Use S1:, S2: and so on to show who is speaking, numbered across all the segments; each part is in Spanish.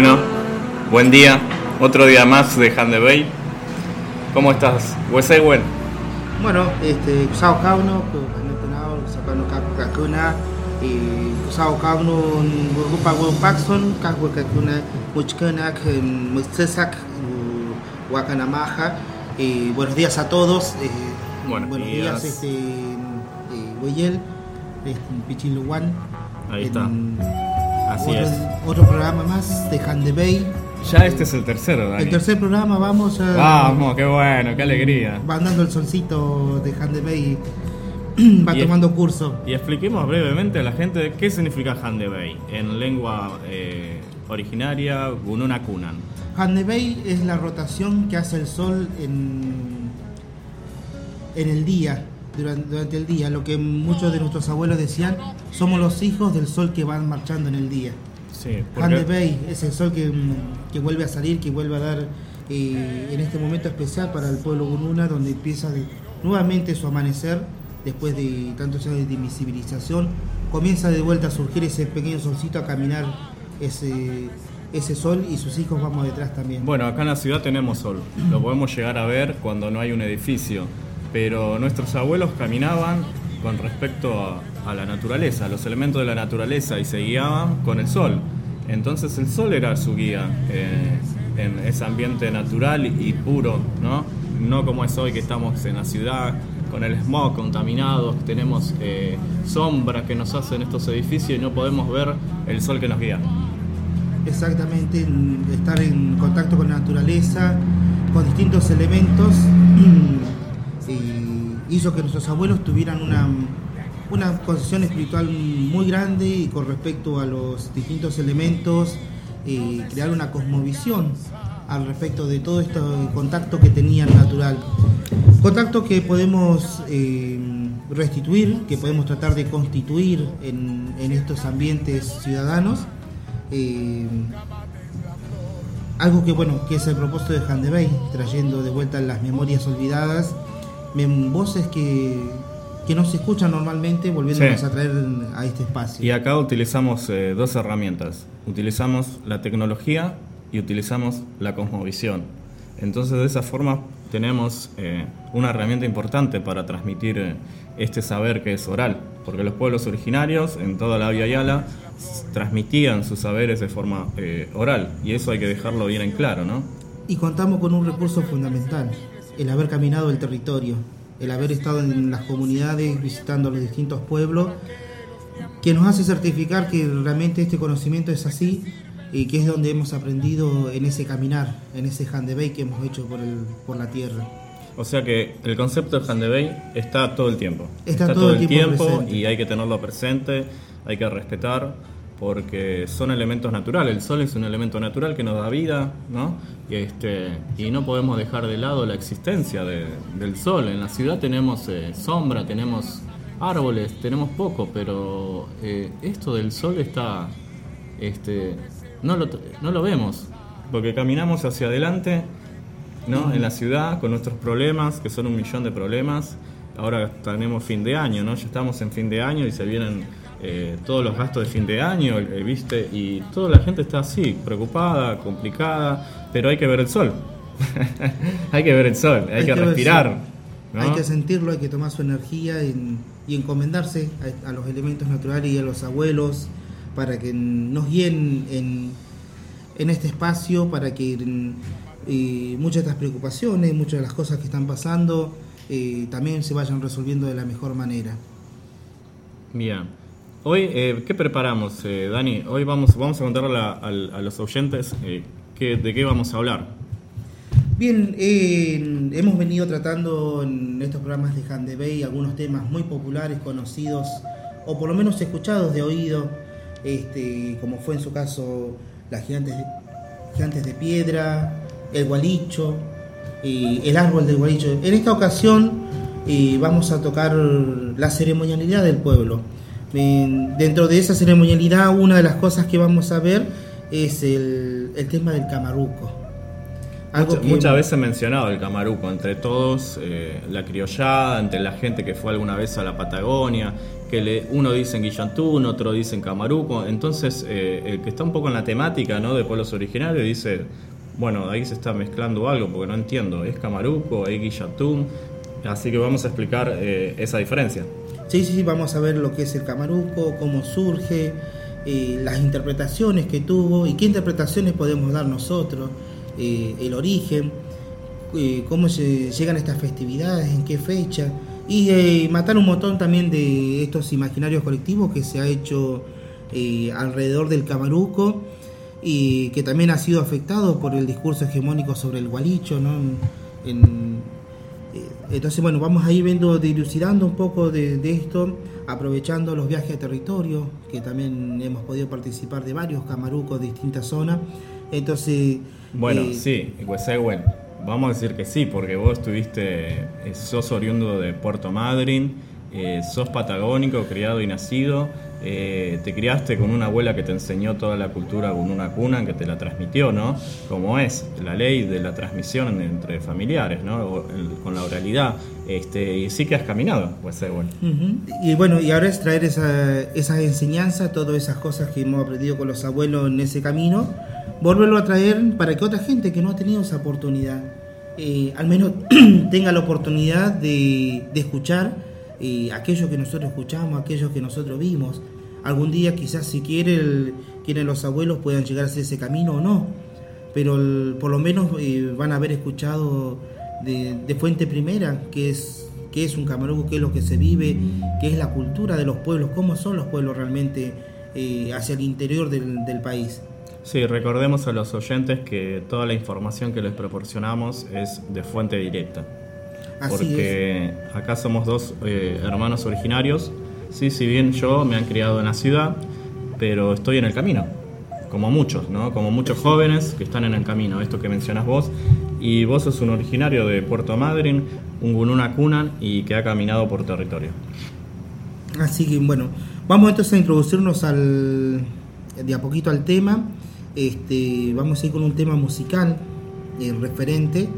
S1: Bueno, buen día. Otro día más de Hande Bay. ¿Cómo estás? Wesewen.
S2: Bueno, este, kusao kauno, kanetenao, sakano kakuna, y kusao kauno, gugupa. Y buenos días a todos. Eh,
S1: buenos días,
S2: días este, eh, Weyel, este, Pichiluan.
S1: Ahí está.
S2: Otro, programa más de Hand the Bay.
S1: Ya este es el tercero, Dani.
S2: El tercer programa, vamos a.
S1: Vamos, qué bueno, qué alegría.
S2: Va andando el solcito de Hand the Bay. va tomando curso.
S1: Y expliquemos brevemente a la gente qué significa Handebei en lengua eh, originaria Gununa Kunan.
S2: Handebei es la rotación que hace el sol en, en el día durante, durante el día, lo que muchos de nuestros abuelos decían, somos los hijos del sol que van marchando en el día.
S1: Sí, porque,
S2: Bay es el sol que, mm, que vuelve a salir, que vuelve a dar eh, en este momento especial para el pueblo Gununa, donde empieza de- nuevamente su amanecer, después de tantos años de invisibilización, comienza de vuelta a surgir ese pequeño solcito a caminar ese, ese sol y sus hijos vamos detrás también.
S1: bueno, acá en la ciudad tenemos sol, lo podemos llegar a ver cuando no hay un edificio, pero nuestros abuelos caminaban con respecto a, la naturaleza, a los elementos de la naturaleza y se guiaban con el sol. Entonces el sol era su guía eh, en ese ambiente natural y puro, ¿no? No como es hoy que estamos en la ciudad con el smog contaminados, tenemos eh, sombras que nos hacen estos edificios y no podemos ver el sol que nos guía.
S2: Exactamente, en- estar en contacto con la naturaleza, con distintos elementos, hizo que nuestros abuelos tuvieran una, una concepción espiritual muy grande y con respecto a los distintos elementos, eh, crear una cosmovisión al respecto de todo este contacto que tenían natural. Contacto que podemos eh, restituir, que podemos tratar de constituir en, en estos ambientes ciudadanos. Eh, algo que bueno, que es el propósito de Handebay, trayendo de vuelta las memorias olvidadas, mem- voces que, que no se escuchan normalmente, volviéndonos
S1: Sí.
S2: a traer a este espacio.
S1: Y acá utilizamos eh, dos herramientas. Utilizamos la tecnología y utilizamos la cosmovisión. Entonces de esa forma tenemos eh, una herramienta importante para transmitir eh, este saber que es oral, porque los pueblos originarios en toda la Via Yala transmitían sus saberes de forma eh, oral y eso hay que dejarlo bien en claro, ¿no?
S2: Y contamos con un recurso fundamental, el haber caminado el territorio, el haber estado en las comunidades visitando los distintos pueblos, que nos hace certificar que realmente este conocimiento es así y que es donde hemos aprendido en ese caminar, en ese handebay que hemos hecho por, el, por la tierra.
S1: O sea que el concepto de Handebay está todo el tiempo.
S2: Está todo el tiempo presente.
S1: y hay que tenerlo presente, hay que respetar, porque son elementos naturales. El sol es un elemento natural que nos da vida, ¿no? Este, y no podemos dejar de lado la existencia de- del sol. En la ciudad tenemos eh, sombra, tenemos árboles, tenemos poco, pero eh, esto del sol está... Este, no, lo, no lo vemos, porque caminamos hacia adelante ¿no? En la ciudad, con nuestros problemas, que son un millón de problemas. Ahora tenemos fin de año, ¿no? Ya estamos en fin de año y se vienen eh, todos los gastos de fin de año, eh, ¿viste? Y toda la gente está así, preocupada, complicada, pero hay que ver el sol. hay que ver el sol, hay, que,
S2: ver el
S1: respirar. ¿no?
S2: Hay que sentirlo, hay que tomar su energía en- y encomendarse a, a los elementos naturales y a los abuelos para que nos guíen en, en este espacio, para que muchas de estas preocupaciones, muchas de las cosas que están pasando, eh, también se vayan resolviendo de la mejor manera.
S1: Bien. Hoy, eh, ¿qué preparamos, eh, Dani? Hoy vamos, vamos a contarle a, los oyentes eh, qué- de qué vamos a hablar.
S2: Bien, eh, hemos venido tratando en estos programas de Handebay algunos temas muy populares, conocidos o por lo menos escuchados de oído, este, como fue en su caso las gigantes de, gigantes de piedra, el gualicho, eh, el árbol del gualicho. En esta ocasión eh, vamos a tocar la ceremonialidad del pueblo. Dentro de esa ceremonialidad, una de las cosas que vamos a ver es el, el tema del camaruco. Algo
S1: Mucha-
S2: que-
S1: Muchas veces mencionado el camaruco, entre todos, eh, la criollada, entre la gente que fue alguna vez a la Patagonia, que le, uno dice en Guillantún, otro dice en Camaruco, entonces eh, el que está un poco en la temática ¿no? de pueblos originarios dice, bueno, ahí se está mezclando algo, porque no entiendo, ¿es Camaruco, es Guillantún? Así que vamos a explicar eh, esa diferencia.
S2: Sí, sí, sí, vamos a ver lo que es el camaruco, cómo surge, eh, las interpretaciones que tuvo y qué interpretaciones podemos dar nosotros, eh, el origen, eh, cómo se llegan estas festividades, en qué fecha, y matar un montón también de estos imaginarios colectivos que se ha hecho alrededor del camaruco y que también ha sido afectado por el discurso hegemónico sobre el gualicho, ¿no? Entonces, bueno, vamos a ir viendo, dilucidando un poco de, de esto, aprovechando los viajes a territorio, que también hemos podido participar de varios camarucos de distintas zonas. Entonces,
S1: Bueno,
S2: eh,
S1: sí, Huesegüen. vamos a decir que sí, porque vos estuviste, eh, sos oriundo de Puerto Madryn, eh, sos patagónico, criado y nacido, eh, te criaste con una abuela que te enseñó toda la cultura con una cuna que te la transmitió, ¿no? Como es la ley de la transmisión entre familiares, ¿no? Con la oralidad. Este, y sí que has caminado, pues ser bueno.
S2: Y bueno, y ahora es traer esa, esas enseñanzas, todas esas cosas que hemos aprendido con los abuelos en ese camino, volverlo a traer para que otra gente que no ha tenido esa oportunidad, eh, al menos tenga la oportunidad de escuchar eh, aquello que nosotros escuchamos, aquello que nosotros vimos. Algún día quizás si quiere el- quieren los abuelos puedan llegar a ese camino o no, pero el- por lo menos eh, van a haber escuchado de, de fuente primera, que es, que es un camarugo, qué es lo que se vive, qué es la cultura de los pueblos, cómo son los pueblos realmente eh, hacia el interior del, del país.
S1: Sí, recordemos a los oyentes que toda la información que les proporcionamos es de fuente directa.
S2: Así es.
S1: porque acá somos dos eh, hermanos originarios. Sí, si bien yo me han criado en la ciudad, pero estoy en el camino, como muchos, ¿no? Como muchos jóvenes que están en el camino, esto que mencionas vos. Y vos sos un originario de Puerto Madryn, un Gununa Kunan y que ha caminado por territorio.
S2: Así que bueno, vamos entonces a introducirnos al, de a poquito al tema. Este, vamos a ir con un tema musical eh, referente.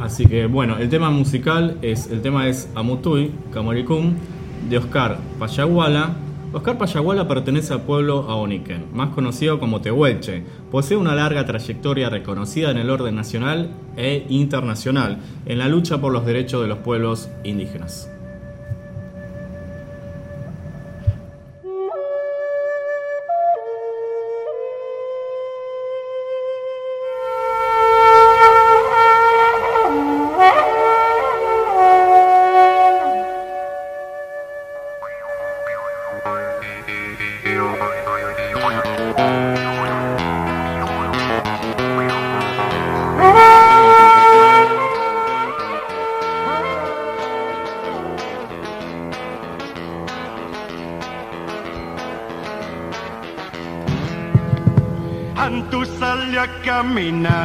S1: Así que bueno, el tema musical es el tema es Amutuy, Camoricum, de Oscar Payaguala. Oscar Payaguala pertenece al pueblo Aoniken, más conocido como Tehuelche. Posee una larga trayectoria reconocida en el orden nacional e internacional en la lucha por los derechos de los pueblos indígenas.
S3: A caminar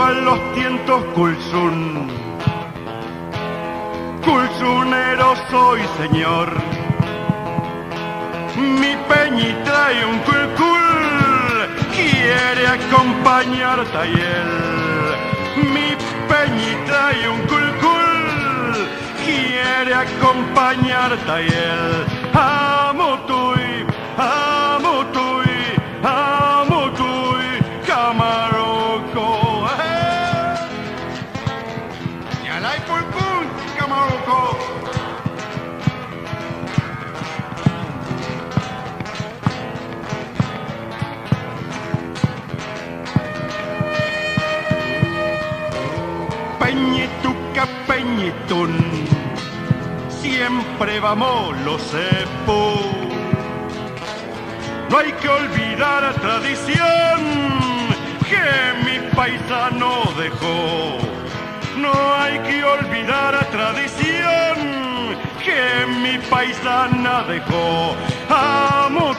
S3: Traigo a los tientos culsun. Culsunero soy, señor. Mi peñi trae un culcul, quiere acompañar a él. Mi peñi trae un culcul, quiere acompañar a él. Siempre vamos los sepo. No hay que olvidar la tradición que mi paisano dejó. No hay que olvidar la tradición que mi paisana dejó. Amo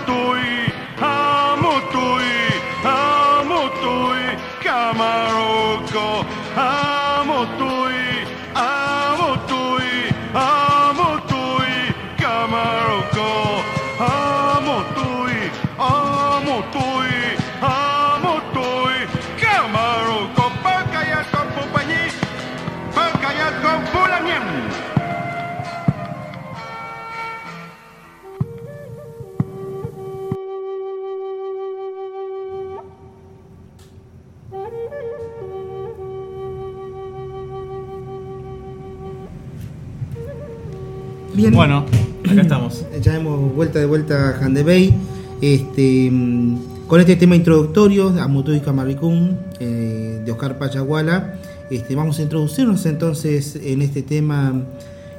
S2: Bien.
S1: Bueno, acá estamos.
S2: Ya hemos vuelta de vuelta a Handebei. Este, mm, con este tema introductorio, Amutu y Camaricún, eh, de Oscar Pachaguala, este, vamos a introducirnos entonces en este tema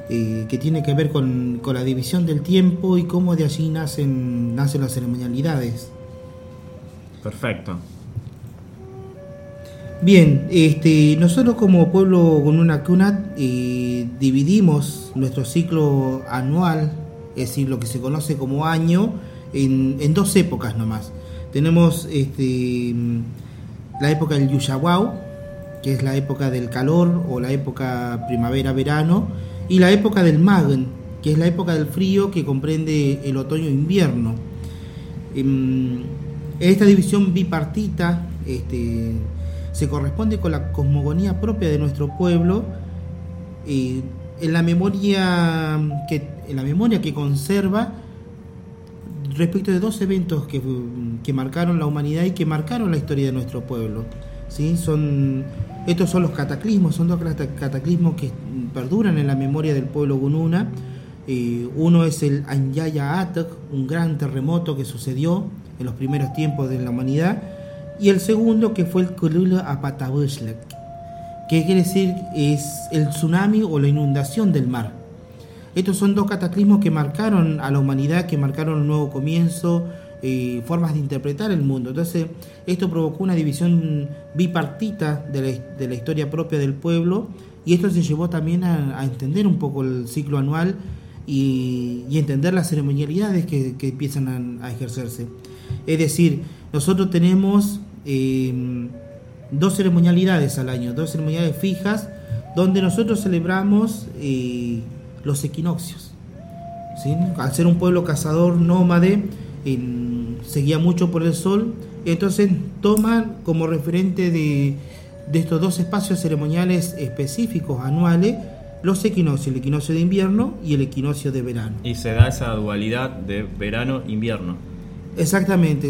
S2: eh, que tiene que ver con, con la división del tiempo y cómo de allí nacen, nacen las ceremonialidades.
S1: Perfecto.
S2: Bien, este, nosotros como pueblo con una cuna eh, dividimos nuestro ciclo anual, es decir, lo que se conoce como año, en, en dos épocas nomás. Tenemos este, la época del Yushawau, que es la época del calor o la época primavera-verano, y la época del Magen, que es la época del frío que comprende el otoño-invierno. En esta división bipartita este, se corresponde con la cosmogonía propia de nuestro pueblo, eh, en la memoria que en la memoria que conserva respecto de dos eventos que, que marcaron la humanidad y que marcaron la historia de nuestro pueblo. ¿sí? Son, estos son los cataclismos, son dos cata- cataclismos que perduran en la memoria del pueblo gununa. Eh, uno es el Anyaya Atak, un gran terremoto que sucedió en los primeros tiempos de la humanidad, y el segundo que fue el Kulula Apatabushlik, que quiere decir es el tsunami o la inundación del mar. Estos son dos cataclismos que marcaron a la humanidad, que marcaron un nuevo comienzo, eh, formas de interpretar el mundo. Entonces, esto provocó una división bipartita de la, de la historia propia del pueblo y esto se llevó también a, entender un poco el ciclo anual y, entender las ceremonialidades que, que empiezan a ejercerse. Es decir, nosotros tenemos eh, dos ceremonialidades al año, dos ceremonialidades fijas, donde nosotros celebramos eh, los equinoccios. Al ser un pueblo cazador nómade, en- seguía mucho por el sol, entonces toman como referente de estos dos espacios ceremoniales específicos anuales los equinoccios, el equinoccio de invierno y el equinoccio de verano.
S1: Y se da esa dualidad de verano-invierno.
S2: Exactamente.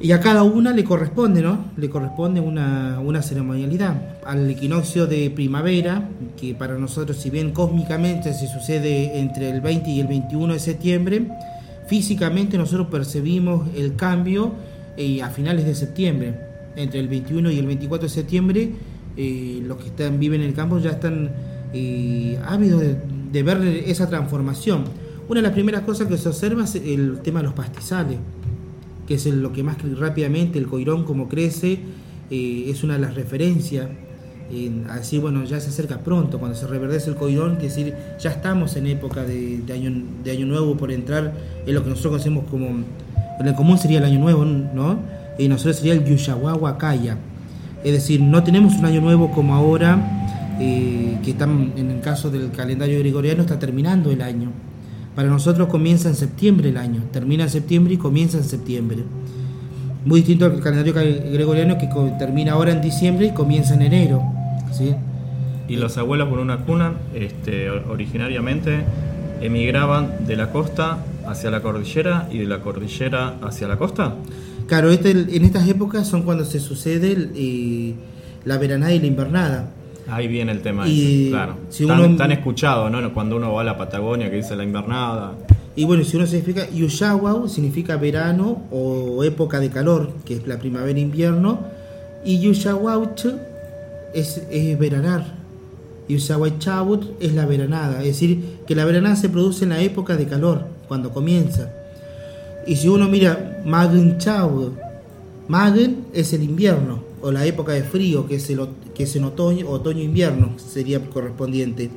S2: y a cada una le corresponde, ¿no? Le corresponde una, una ceremonialidad. Al equinoccio de primavera, que para nosotros, si bien cósmicamente se sucede entre el 20 y el 21 de septiembre, físicamente nosotros percibimos el cambio eh, a finales de septiembre. Entre el 21 y el 24 de septiembre, eh, los que están, viven en el campo ya están eh, ávidos de ver esa transformación. Una de las primeras cosas que se observa es el tema de los pastizales, que es lo que más rápidamente, el coirón como crece, eh, es una de las referencias. En, a decir, bueno, ya se acerca pronto, cuando se reverdece el coirón, que decir, ya estamos en época de, año, nuevo por entrar en lo que nosotros conocemos como, en el común sería el año nuevo, ¿no? Y nosotros sería el Yushawawa Kaya. Es decir, no tenemos un año nuevo como ahora, eh, que están, en el caso del calendario gregoriano está terminando el año. Para nosotros comienza en septiembre el año, termina en septiembre y comienza en septiembre. Muy distinto al calendario ca- gregoriano que termina ahora en diciembre y comienza en enero. ¿sí?
S1: Y los abuelos por una cuna, este, originariamente emigraban de la costa hacia la cordillera y de la cordillera hacia la costa.
S2: Claro, este- en estas épocas son cuando se sucede el, eh, la veranada y la invernada.
S1: Ahí viene el tema
S2: Y
S1: ese, claro.
S2: si
S1: tan,
S2: uno-
S1: tan escuchado, ¿no? Cuando uno va a la Patagonia que dice la invernada.
S2: Y bueno, si uno se explica, Yushawau significa verano o época de calor, que es la primavera-invierno, y Yushawauch es, es veranar, y Usawachabut es la veranada, es decir, que la veranada se produce en la época de calor, cuando comienza. Y si uno mira Magen Chabut, Magen es el invierno, o la época de frío, que es, el, que es en otoño, otoño-invierno, sería correspondiente.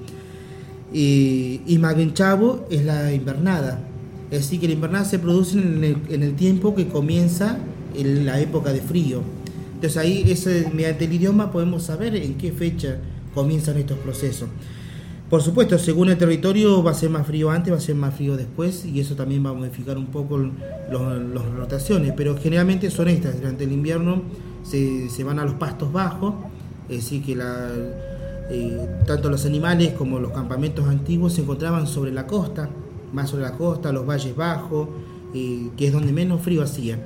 S2: Y, y Magen Chabo es la invernada. Es decir, que la invernada se produce en el, en el tiempo que comienza en la época de frío. Entonces ahí ese, mediante el idioma podemos saber en qué fecha comienzan estos procesos. Por supuesto, según el territorio va a ser más frío antes, va a ser más frío después y eso también va a modificar un poco las rotaciones, pero generalmente son estas. Durante el invierno se, van a los pastos bajos, es decir, que eh, tanto los animales como los campamentos antiguos se encontraban sobre la costa, más sobre la costa, los valles bajos, eh, que es donde menos frío hacía.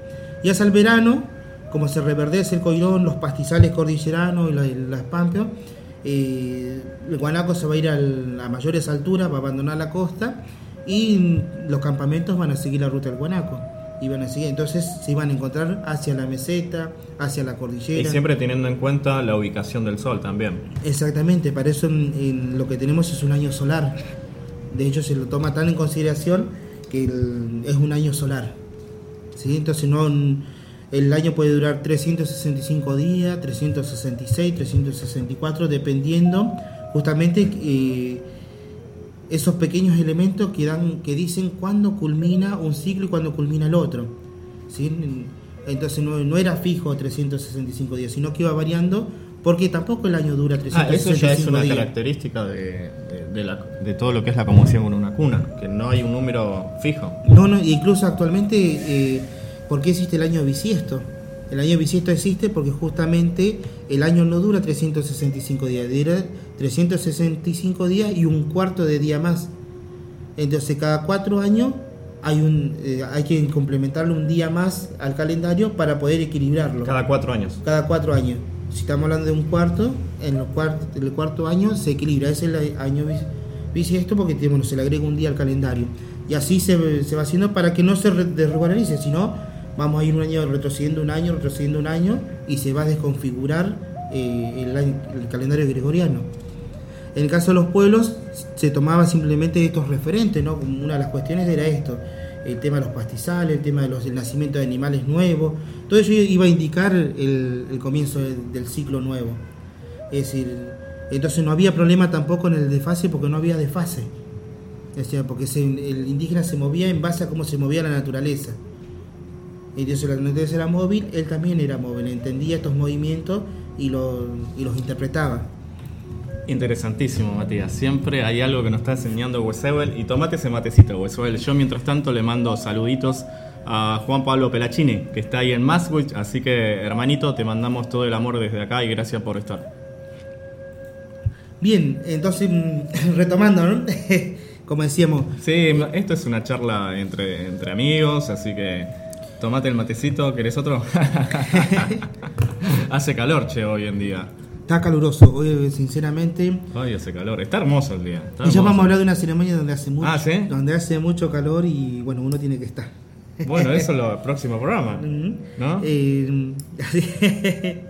S2: Y hacia el verano, como se reverdece el coirón, los pastizales cordilleranos y la- las pampas, eh, el guanaco se va a ir a mayores alturas, va a abandonar la costa y los campamentos van a seguir la ruta del guanaco. Y van a seguir, entonces se iban a encontrar hacia la meseta, hacia la cordillera.
S1: Y siempre teniendo en cuenta la ubicación del sol también.
S2: Exactamente, para eso en- en lo que tenemos es un año solar. De hecho, se lo toma tan en consideración que el- es un año solar. ¿sí? Entonces, no, el año puede durar 365 días, 366, 364, dependiendo justamente eh, esos pequeños elementos que, dan, que dicen cuándo culmina un ciclo y cuándo culmina el otro. ¿sí? Entonces no, no era fijo 365 días, sino que iba variando porque tampoco el año dura
S1: Ah,
S2: 365
S1: eso ya es una
S2: días.
S1: característica de, de- de la- de todo lo que es la conmoción con una cuna, que no hay un número fijo.
S2: No, no, incluso actualmente, eh, ¿por qué existe el año bisiesto? El año bisiesto existe porque justamente el año no dura 365 días, dura 365 días y un cuarto de día más. Entonces cada cuatro años hay, un, eh, hay que complementarle un día más al calendario para poder equilibrarlo.
S1: Cada cuatro años.
S2: cada cuatro años. Si estamos hablando de un cuarto, en el cuarto, el cuarto año se equilibra. Ese es el año bis- bisiesto porque bueno, se le agrega un día al calendario. Y así se, se va haciendo para que no se re- desregularice, sino vamos a ir un año retrocediendo un año, retrocediendo un año y se va a desconfigurar eh, el, calendario gregoriano. En el caso de los pueblos se tomaba simplemente estos referentes, ¿no? Una de las cuestiones era esto, el tema de los pastizales, el tema de del nacimiento de animales nuevos, todo eso iba a indicar el, comienzo del, ciclo nuevo. Es decir, entonces no había problema tampoco en el desfase porque no había desfase. Porque el indígena se movía en base a cómo se movía la naturaleza. Entonces la naturaleza era móvil, él también era móvil, entendía estos movimientos y, los y los interpretaba.
S1: Interesantísimo, Matías. Siempre hay algo que nos está enseñando Wesebel. Y tomate ese matecito, Wesebel. Yo, mientras tanto, le mando saluditos a Juan Pablo Pelachini, que está ahí en Maswich. Así que, hermanito, te mandamos todo el amor desde acá y gracias por estar.
S2: Bien, entonces mm, retomando, ¿no? Como decíamos,
S1: Sí, esto es una charla entre, entre amigos, así que tomate el matecito. ¿Querés otro? hace calor, che, hoy en día.
S2: está caluroso, hoy sinceramente.
S1: Ay, hace calor. Está hermoso el día. está
S2: Y ya vamos a hablar de una ceremonia donde hace mucho,
S1: Ah, ¿sí?
S2: donde hace mucho calor y bueno, uno tiene que estar.
S1: Bueno, eso es lo próximo programa. ¿No?
S2: Eh,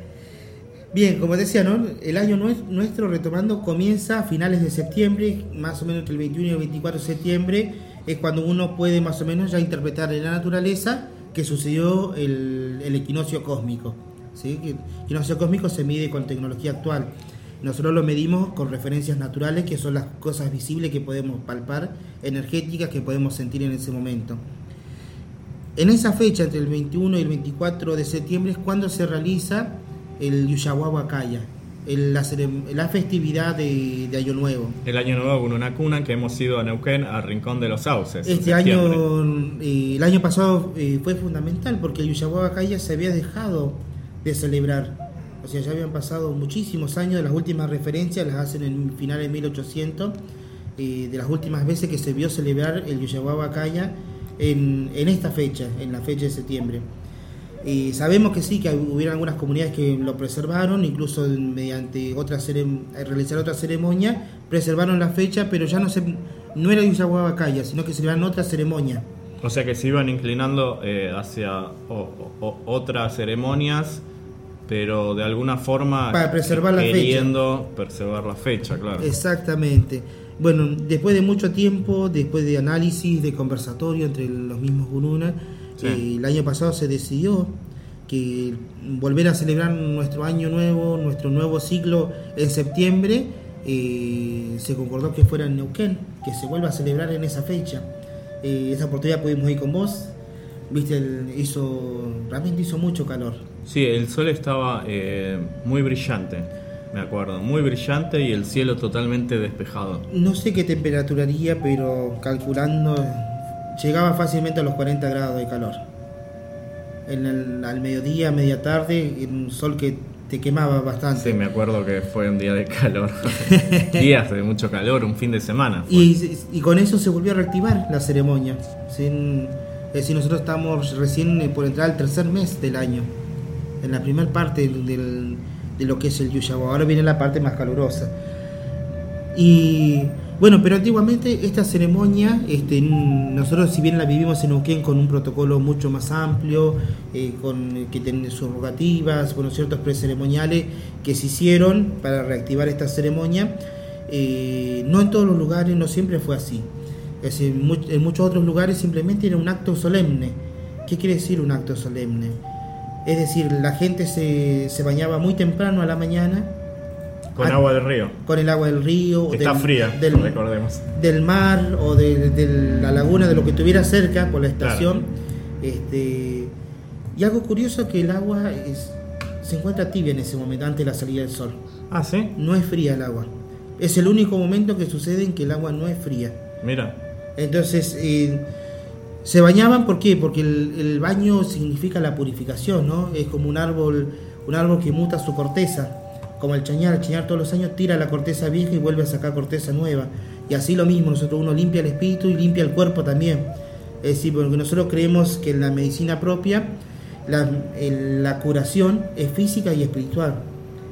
S2: Bien, como decía, ¿no? el año nue- nuestro, retomando, comienza a finales de septiembre, más o menos entre el 21 y el 24 de septiembre, es cuando uno puede más o menos ya interpretar en la naturaleza que sucedió el, equinoccio cósmico. ¿sí? El equinoccio cósmico se mide con tecnología actual. Nosotros lo medimos con referencias naturales, que son las cosas visibles que podemos palpar, energéticas que podemos sentir en ese momento. En esa fecha, entre el 21 y el 24 de septiembre, es cuando se realiza el Yuyahuahuacaya, el- la, la festividad de, de Año Nuevo.
S1: El año nuevo con una cuna que hemos ido a Neuquén, al Rincón de los Sauces.
S2: Este año, eh, el año pasado eh, fue fundamental porque el Yuyahuahuacaya se había dejado de celebrar. O sea, ya habían pasado muchísimos años, las últimas referencias las hacen en finales de 1800, eh, de las últimas veces que se vio celebrar el Yuyahuahuacaya en, en esta fecha, en la fecha de septiembre. Eh, sabemos que sí, que hubieron algunas comunidades que lo preservaron, incluso mediante otras cerem- realizar otra ceremonia, preservaron la fecha, pero ya no se no era Yuyahuabacaya, sino que celebraron otra ceremonia.
S1: O sea que se iban inclinando eh, hacia o- o- o- otras ceremonias pero de alguna forma
S2: Para preservar la fecha.
S1: queriendo preservar la fecha, claro.
S2: Exactamente. Bueno, después de mucho tiempo, después de análisis, de conversatorio entre los mismos gurunas,
S1: Sí.
S2: eh, el año pasado se decidió que volver a celebrar nuestro año nuevo, nuestro nuevo ciclo en septiembre, eh, se concordó que fuera en Neuquén, que se vuelva a celebrar en esa fecha. Eh, esa oportunidad pudimos ir con vos, viste, el- hizo, realmente hizo mucho calor.
S1: Sí, el sol estaba eh, muy brillante, me acuerdo, muy brillante y el cielo totalmente despejado.
S2: No sé qué temperatura haría, pero calculando llegaba fácilmente a los 40 grados de calor. En el- al mediodía, media tarde, en un sol que te quemaba bastante.
S1: Sí, me acuerdo que fue un día de calor, días de mucho calor, un fin de semana. fue.
S2: y, y con eso se volvió a reactivar la ceremonia. Sin- es decir, nosotros estamos recién eh, por entrar al tercer mes del año, en la primera parte del- del- de lo que es el Yuyabo. Ahora viene la parte más calurosa. Y bueno, pero antiguamente esta ceremonia, este, nosotros si bien la vivimos en Neuquén con un protocolo mucho más amplio, eh, con que tiene sus rogativas, ciertos preceremoniales que se hicieron para reactivar esta ceremonia, eh, no en todos los lugares, no siempre fue así. Es decir, en muchos otros lugares simplemente era un acto solemne. ¿Qué quiere decir un acto solemne? Es decir, la gente se, se bañaba muy temprano a la mañana,
S1: Con
S2: ah,
S1: agua del río.
S2: con el agua del río,
S1: Está
S2: del,
S1: fría,
S2: del,
S1: recordemos.
S2: del mar o de, de la laguna, de lo que tuviera cerca por la estación. Este, y algo curioso es que el agua es- se encuentra tibia en ese momento, antes de la salida del sol.
S1: Ah, sí,
S2: No es fría el agua. Es el único momento que sucede en que el agua no es fría.
S1: mira.
S2: Entonces, eh, se bañaban, ¿por qué? Porque el, el baño significa la purificación, ¿no? Es como un árbol, un árbol que muta su corteza, como el chañar, el chañar todos los años tira la corteza vieja y vuelve a sacar corteza nueva. Y así lo mismo, nosotros uno limpia el espíritu y limpia el cuerpo también. Es decir, porque nosotros creemos que en la medicina propia la, curación es física y espiritual.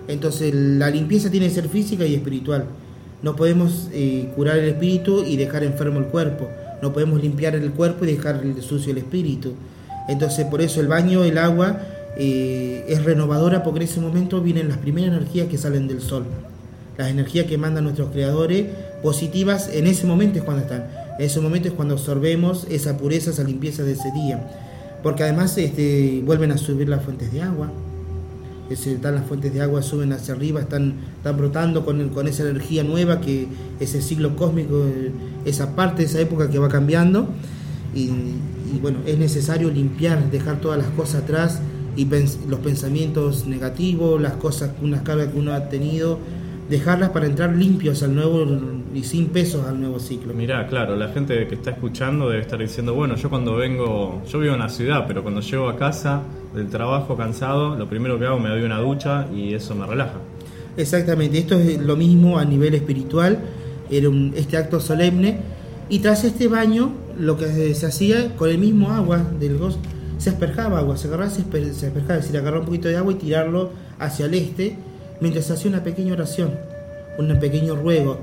S2: Entonces la limpieza tiene que ser física y espiritual. No podemos eh, curar el espíritu y dejar enfermo el cuerpo. No podemos limpiar el cuerpo y dejar sucio el espíritu. Entonces por eso el baño, el agua eh, es renovadora porque en ese momento vienen las primeras energías que salen del sol. Las energías que mandan nuestros creadores positivas en ese momento es cuando están. En ese momento es cuando absorbemos esa pureza, esa limpieza de ese día. Porque además este, vuelven a subir las fuentes de agua. Están las fuentes de agua, suben hacia arriba, están, están brotando con, con esa energía nueva que ese siglo cósmico, esa parte esa época que va cambiando. Y, y bueno, es necesario limpiar, dejar todas las cosas atrás y pens- los pensamientos negativos, las cosas, unas cargas que uno ha tenido, dejarlas para entrar limpios al nuevo y sin pesos al nuevo ciclo.
S1: Mirá, claro, la gente que está escuchando debe estar diciendo, bueno, yo cuando vengo, yo vivo en la ciudad, pero cuando llego a casa del trabajo cansado, lo primero que hago me doy una ducha y eso me relaja.
S2: Exactamente, esto es lo mismo a nivel espiritual, era un- este acto solemne, y tras este baño lo que se hacía con el mismo agua del gozo, se asperjaba agua, se agarraba, se, asper- se decir, agarrar un poquito de agua y tirarlo hacia el este, mientras hacía una pequeña oración, un pequeño ruego,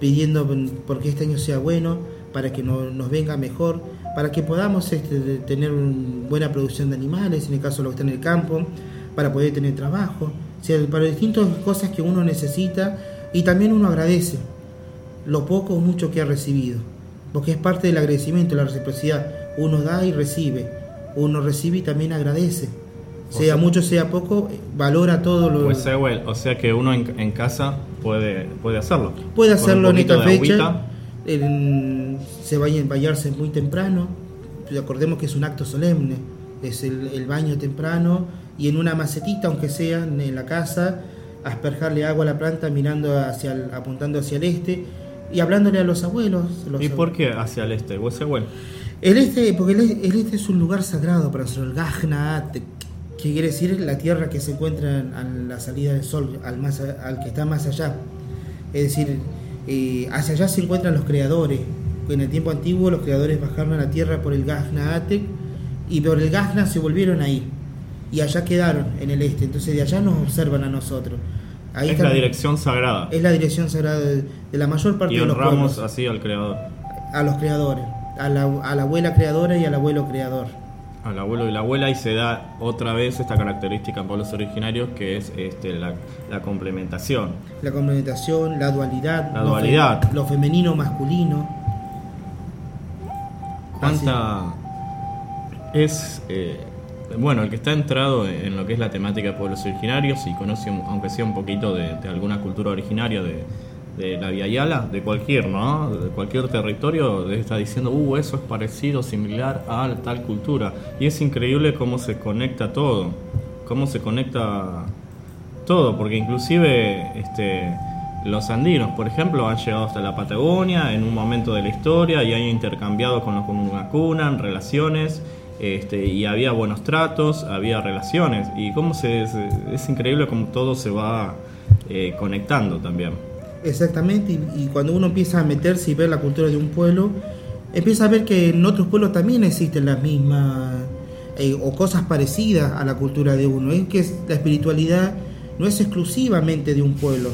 S2: pidiendo porque este año sea bueno, para que no- nos venga mejor, para que podamos este, tener una buena producción de animales, en el caso de los que están en el campo, para poder tener trabajo, sea, para distintas cosas que uno necesita y también uno agradece lo poco o mucho que ha recibido, porque es parte del agradecimiento, la reciprocidad. Uno da y recibe, uno recibe y también agradece.
S1: O
S2: Sea
S1: sea-
S2: mucho, sea poco, valora todo lo
S1: Pues sea, well, o sea que uno en, en casa puede, puede hacerlo.
S2: Puede hacerlo en esta fecha. en- se vaya a bañarse muy temprano. Acordemos que es un acto solemne. Es el, el baño temprano y en una macetita, aunque sea en la casa, asperjarle agua a la planta mirando hacia el- apuntando hacia el este y hablándole a los abuelos. los
S1: ¿Y por qué hacia el este? Pues well.
S2: El este, porque el, el este es un lugar sagrado para nosotros, el Gajnaat, que quiere decir la tierra que se encuentra a la salida del sol, al, más, al que está más allá. Es decir, eh, hacia allá se encuentran los creadores. En el tiempo antiguo los creadores bajaron a la tierra por el Gajnaatec y por el Gajna se volvieron ahí. Y allá quedaron, en el este. Entonces de allá nos observan a nosotros. Ahí
S1: es
S2: está-
S1: la dirección sagrada.
S2: es la dirección sagrada de, de la mayor parte
S1: Y
S2: de los
S1: honramos
S2: pueblos
S1: así al creador.
S2: a los creadores, a la, a la abuela creadora y al abuelo creador.
S1: al abuelo y la abuela y se da otra vez esta característica en pueblos originarios que es este, la, la complementación.
S2: La complementación, la dualidad.
S1: La
S2: lo fe-
S1: dualidad.
S2: Lo femenino, masculino.
S1: ¿Cuánta es, eh, bueno, el que está entrado en lo que es la temática de pueblos originarios y conoce, un- aunque sea un poquito de, de alguna cultura originaria de, de la Via Yala, de cualquier, ¿no? De cualquier territorio, está diciendo, uh, eso es parecido, similar a tal cultura. Y es increíble cómo se conecta todo, cómo se conecta todo, porque inclusive este, los andinos, por ejemplo, han llegado hasta la Patagonia en un momento de la historia y han intercambiado con los Cunan relaciones. Este, y había buenos tratos, había relaciones y cómo se- es increíble cómo todo se va eh, conectando también.
S2: Exactamente, y, y cuando uno empieza a meterse y ver la cultura de un pueblo, empieza a ver que en otros pueblos también existen las mismas eh, o cosas parecidas a la cultura de uno. Es que la espiritualidad no es exclusivamente de un pueblo.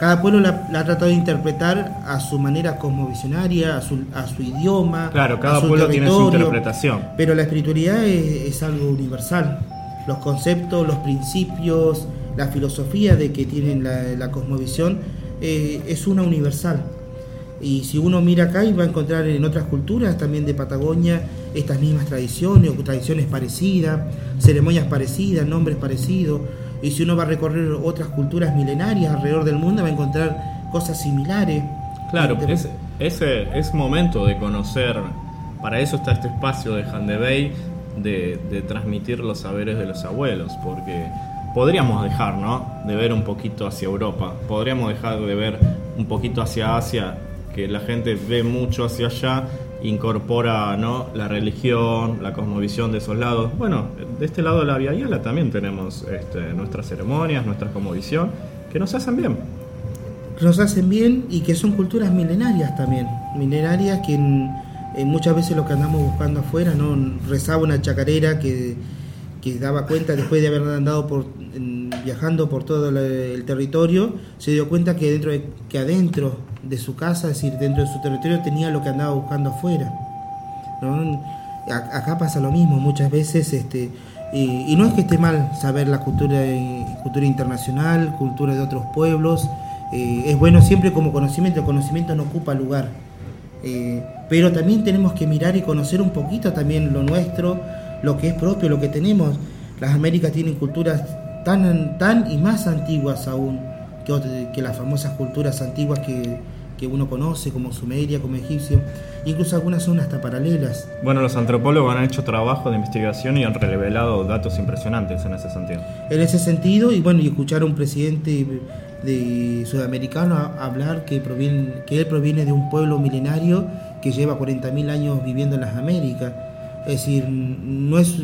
S2: Cada pueblo la, la ha tratado de interpretar a su manera cosmovisionaria, a su, a su idioma.
S1: Claro,
S2: a
S1: cada
S2: su
S1: pueblo tiene su interpretación.
S2: Pero la espiritualidad es, es algo universal. Los conceptos, los principios, la filosofía de que tienen la, la cosmovisión eh, es una universal. Y si uno mira acá y va a encontrar en otras culturas también de Patagonia estas mismas tradiciones o tradiciones parecidas, ceremonias parecidas, nombres parecidos. Y si uno va a recorrer otras culturas milenarias alrededor del mundo va a encontrar cosas similares.
S1: Claro,
S2: Este-
S1: es, ese es momento de conocer, para eso está este espacio de Handebei, de, de transmitir los saberes de los abuelos, porque podríamos dejar. De ver un poquito hacia Europa, podríamos dejar de ver un poquito hacia Asia, que la gente ve mucho hacia allá, incorpora, ¿no? La religión, la cosmovisión de esos lados. Bueno, de este lado de la Via Yala también tenemos este, nuestras ceremonias, nuestra cosmovisión, que nos hacen bien.
S2: nos hacen bien y que son culturas milenarias también, milenarias que muchas veces lo que andamos buscando afuera, ¿no? Rezaba una chacarera que, que daba cuenta después de haber andado por, viajando por todo el territorio, se dio cuenta que dentro de, que adentro de su casa, es decir, dentro de su territorio tenía lo que andaba buscando afuera. ¿no? Acá pasa lo mismo, muchas veces, este, y, y no es que esté mal saber la cultura, eh, cultura internacional, cultura de otros pueblos, eh, es bueno siempre como conocimiento, el conocimiento no ocupa lugar, Eh, pero también tenemos que mirar y conocer un poquito también lo nuestro, lo que es propio, lo que tenemos. Las Américas tienen culturas tan, tan y más antiguas aún que, las famosas culturas antiguas que, que uno conoce, como Sumeria, como Egipcio, incluso algunas son hasta paralelas.
S1: Bueno, los antropólogos han hecho trabajo de investigación y han revelado datos impresionantes en ese sentido.
S2: En ese sentido, y bueno, y escuchar a un presidente de sudamericano a- hablar que, proviene, que él proviene de un pueblo milenario que lleva 40.000 años viviendo en las Américas. Es decir, no es,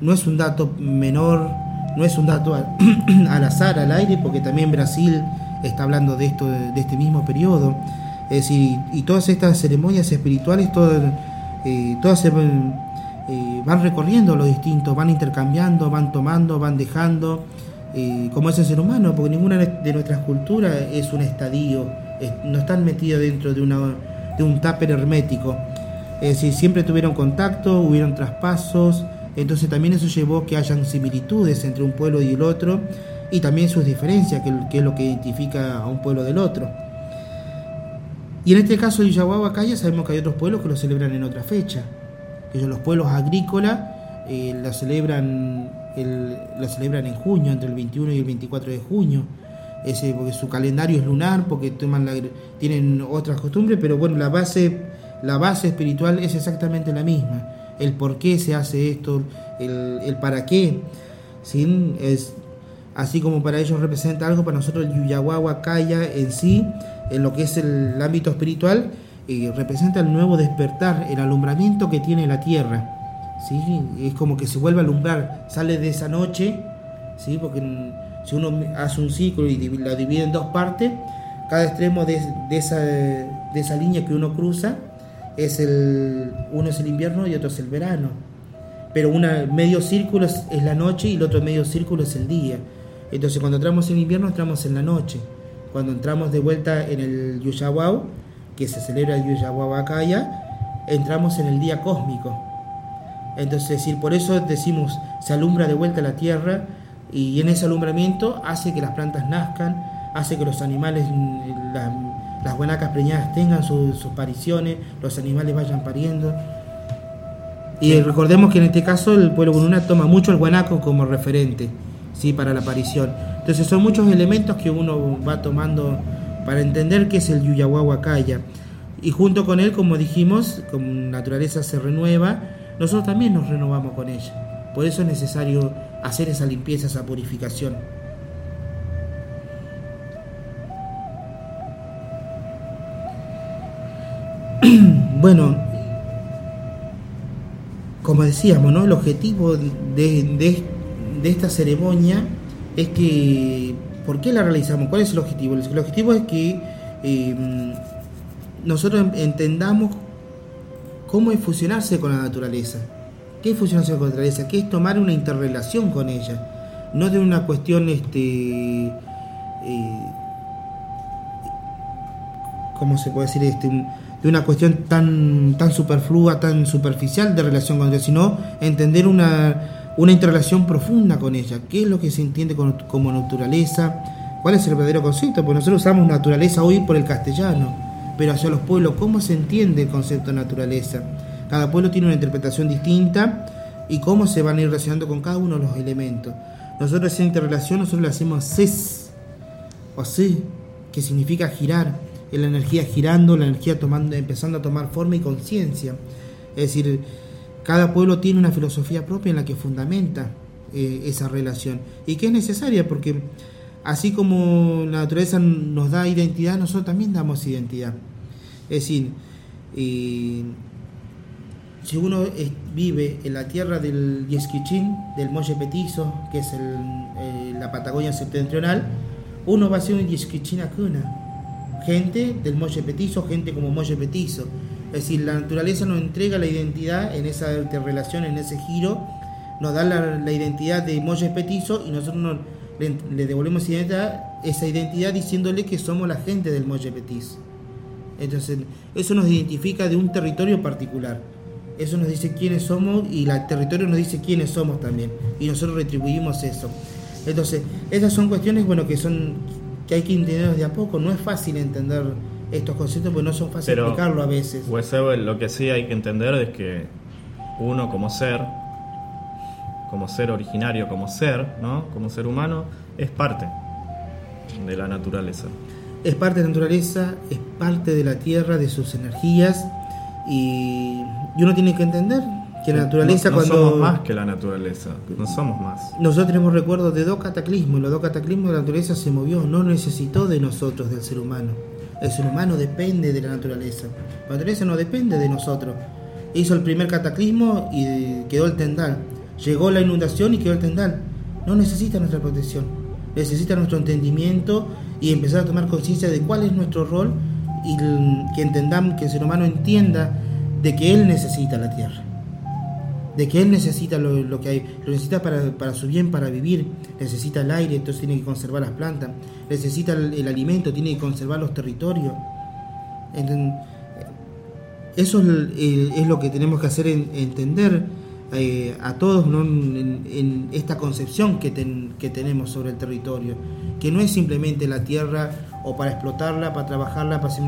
S2: no es un dato menor, no es un dato al, azar, al aire, porque también Brasil está hablando de esto, de este mismo periodo. Es decir, y todas estas ceremonias espirituales, eh, todas se van, eh, recorriendo lo distinto, van intercambiando, van tomando, van dejando, eh, como es el ser humano, porque ninguna de nuestras culturas es un estadio, es- no están metidos dentro de, una, de un tupper hermético. Es decir, siempre tuvieron contacto, hubieron traspasos, entonces también eso llevó que hayan similitudes entre un pueblo y el otro, y también sus diferencias, que, es lo que identifica a un pueblo del otro. Y en este caso de Yaguahua Calla sabemos que hay otros pueblos que lo celebran en otra fecha. Que los pueblos agrícolas eh, la celebran el, la celebran en junio, entre el 21 y el 24 de junio. Ese, porque su calendario es lunar, porque tienen otras costumbres, pero bueno, la base, la base espiritual es exactamente la misma. El por qué se hace esto, el, el para qué. ¿sí? Es, así como para ellos representa algo, para nosotros el Yuyahuahua Kaya en sí, en lo que es el ámbito espiritual, representa el nuevo despertar, el alumbramiento que tiene la tierra. ¿sí? Es como que se vuelve a alumbrar, sale de esa noche, ¿sí? porque si uno hace un ciclo y la divide en dos partes, cada extremo de, de esa, de esa línea que uno cruza, es el, uno es el invierno y otro es el verano pero una medio círculo es, la noche y el otro medio círculo es el día. Entonces cuando entramos en invierno entramos en la noche. Cuando entramos de vuelta en el Yuyahuau, que se celebra el Yuyahuau Acaya, entramos en el día cósmico. Entonces, es decir, por eso decimos, se alumbra de vuelta la tierra y en ese alumbramiento hace que las plantas nazcan, hace que los animales, las guanacas preñadas tengan su- sus pariciones, los animales vayan pariendo. Y recordemos que en este caso el pueblo gununa toma mucho el guanaco como referente ¿sí? para la aparición. Entonces son muchos elementos que uno va tomando para entender qué es el Yuyahuahuacaya. Y junto con él, como dijimos, como naturaleza se renueva, nosotros también nos renovamos con ella. Por eso es necesario hacer esa limpieza, esa purificación. Bueno, como decíamos, ¿no? el objetivo de, de- esta ceremonia es que, ¿por qué la realizamos? ¿Cuál es el objetivo? El objetivo es que eh, nosotros entendamos cómo es fusionarse con la naturaleza. ¿Qué es fusionarse con la naturaleza? ¿Qué es tomar una interrelación con ella? No de una cuestión, este, eh, ¿cómo se puede decir? Este, de una cuestión tan, tan superflua, tan superficial de relación con ella, sino entender una, una interrelación profunda con ella. ¿Qué es lo que se entiende como naturaleza? ¿Cuál es el verdadero concepto? Porque nosotros usamos naturaleza hoy por el castellano, pero hacia los pueblos, ¿cómo se entiende el concepto de naturaleza? Cada pueblo tiene una interpretación distinta y cómo se van a ir relacionando con cada uno de los elementos. Nosotros esa interrelación, nosotros la hacemos ses, o así, que significa girar, la energía girando, la energía tomando, empezando a tomar forma y conciencia. Es decir, cada pueblo tiene una filosofía propia en la que fundamenta eh, esa relación y que es necesaria porque así como la naturaleza nos da identidad, nosotros también damos identidad. Es decir, si uno vive en la tierra del Yesquichín, del Molle Petizo, que es el, eh, la Patagonia septentrional, uno va a ser un Yesquichín Acuna. Gente del Molle Petizo, gente como Molle Petizo. Es decir, la naturaleza nos entrega la identidad en esa relación, en ese giro, nos da la, la identidad de Molle Petizo y nosotros nos- le, le devolvemos identidad, esa identidad diciéndole que somos la gente del Molle Petizo. Entonces, eso nos identifica de un territorio particular. Eso nos dice quiénes somos y el territorio nos dice quiénes somos también. Y nosotros retribuimos eso. Entonces, esas son cuestiones bueno, que, son, que hay que entender de a poco. No es fácil entender estos conceptos porque no son fáciles
S1: Pero-
S2: explicarlo a veces.
S1: Hueseo, lo que sí hay que entender es que uno como ser, como ser originario, como ser, ¿no? Como ser humano, es parte de la naturaleza.
S2: Es parte de la naturaleza, es parte de la tierra, de sus energías. Y, y uno tiene que entender que la naturaleza
S1: no, no
S2: cuando...
S1: somos más que la naturaleza, no somos más.
S2: Nosotros tenemos recuerdos de dos cataclismos. y Los dos cataclismos de la naturaleza se movió, no necesitó de nosotros, del ser humano. El ser humano depende de la naturaleza. La naturaleza no depende de nosotros. Hizo el primer cataclismo y quedó el tendal. Llegó la inundación y quedó el tendal. No necesita nuestra protección. Necesita nuestro entendimiento y empezar a tomar conciencia de cuál es nuestro rol y que entendamos, que el ser humano entienda de que él necesita la tierra de que él necesita lo, que hay, lo necesita para, para su bien, para vivir, necesita el aire, entonces tiene que conservar las plantas, necesita el, alimento, tiene que conservar los territorios. Eso es, lo que tenemos que hacer en- entender eh, a todos ¿no? en, esta concepción que, que tenemos sobre el territorio, que no es simplemente la tierra o para explotarla, para trabajarla, para hacer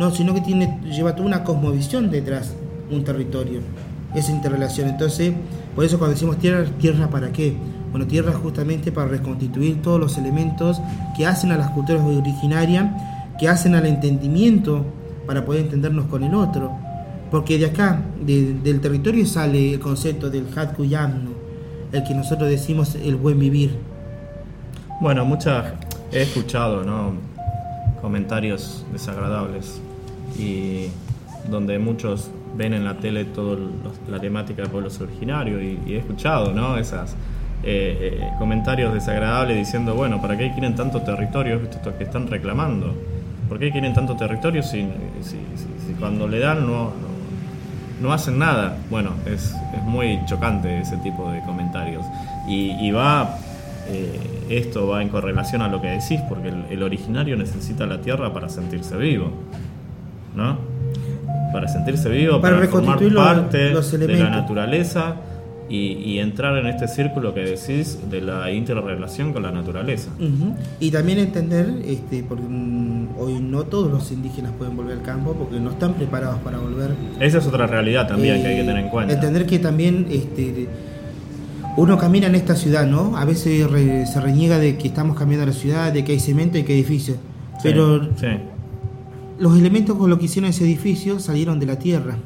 S2: no, sino que tiene, lleva toda una cosmovisión detrás un territorio, esa interrelación. Entonces, por eso cuando decimos tierra, tierra para qué? Bueno, tierra justamente para reconstituir todos los elementos que hacen a las culturas originarias, que hacen al entendimiento para poder entendernos con el otro. Porque de acá, de- del territorio, sale el concepto del Hatkuyamno, el que nosotros decimos el buen vivir.
S1: Bueno, muchas he escuchado, ¿no? comentarios desagradables y donde muchos ven en la tele toda la temática de pueblos originarios y, he escuchado, ¿no? Esas eh, eh, comentarios desagradables diciendo, bueno, ¿para qué quieren tanto territorio esto que están reclamando? ¿Por qué quieren tanto territorio si, si, cuando le dan no, no, hacen nada. Bueno, es, es muy chocante ese tipo de comentarios. Y, y va, eh, esto va en correlación a lo que decís, porque el, el originario necesita la tierra para sentirse vivo, ¿no? Para sentirse vivo,
S2: Para
S1: para, formar
S2: reconstituir los-
S1: parte
S2: los
S1: de la naturaleza, y, y entrar en este círculo que decís de la interrelación con la naturaleza.
S2: Y también entender, este, porque mm, hoy no todos los indígenas pueden volver al campo porque no están preparados para volver.
S1: Esa es otra realidad también que hay que
S2: Eh,
S1: tener en cuenta.
S2: Entender que también este, uno camina en esta ciudad, ¿no? A veces re- se reniega de que estamos cambiando la ciudad, de que hay cemento y que hay edificios.
S1: Sí,
S2: Pero
S1: sí.
S2: Los elementos con lo que hicieron ese edificio salieron de la tierra.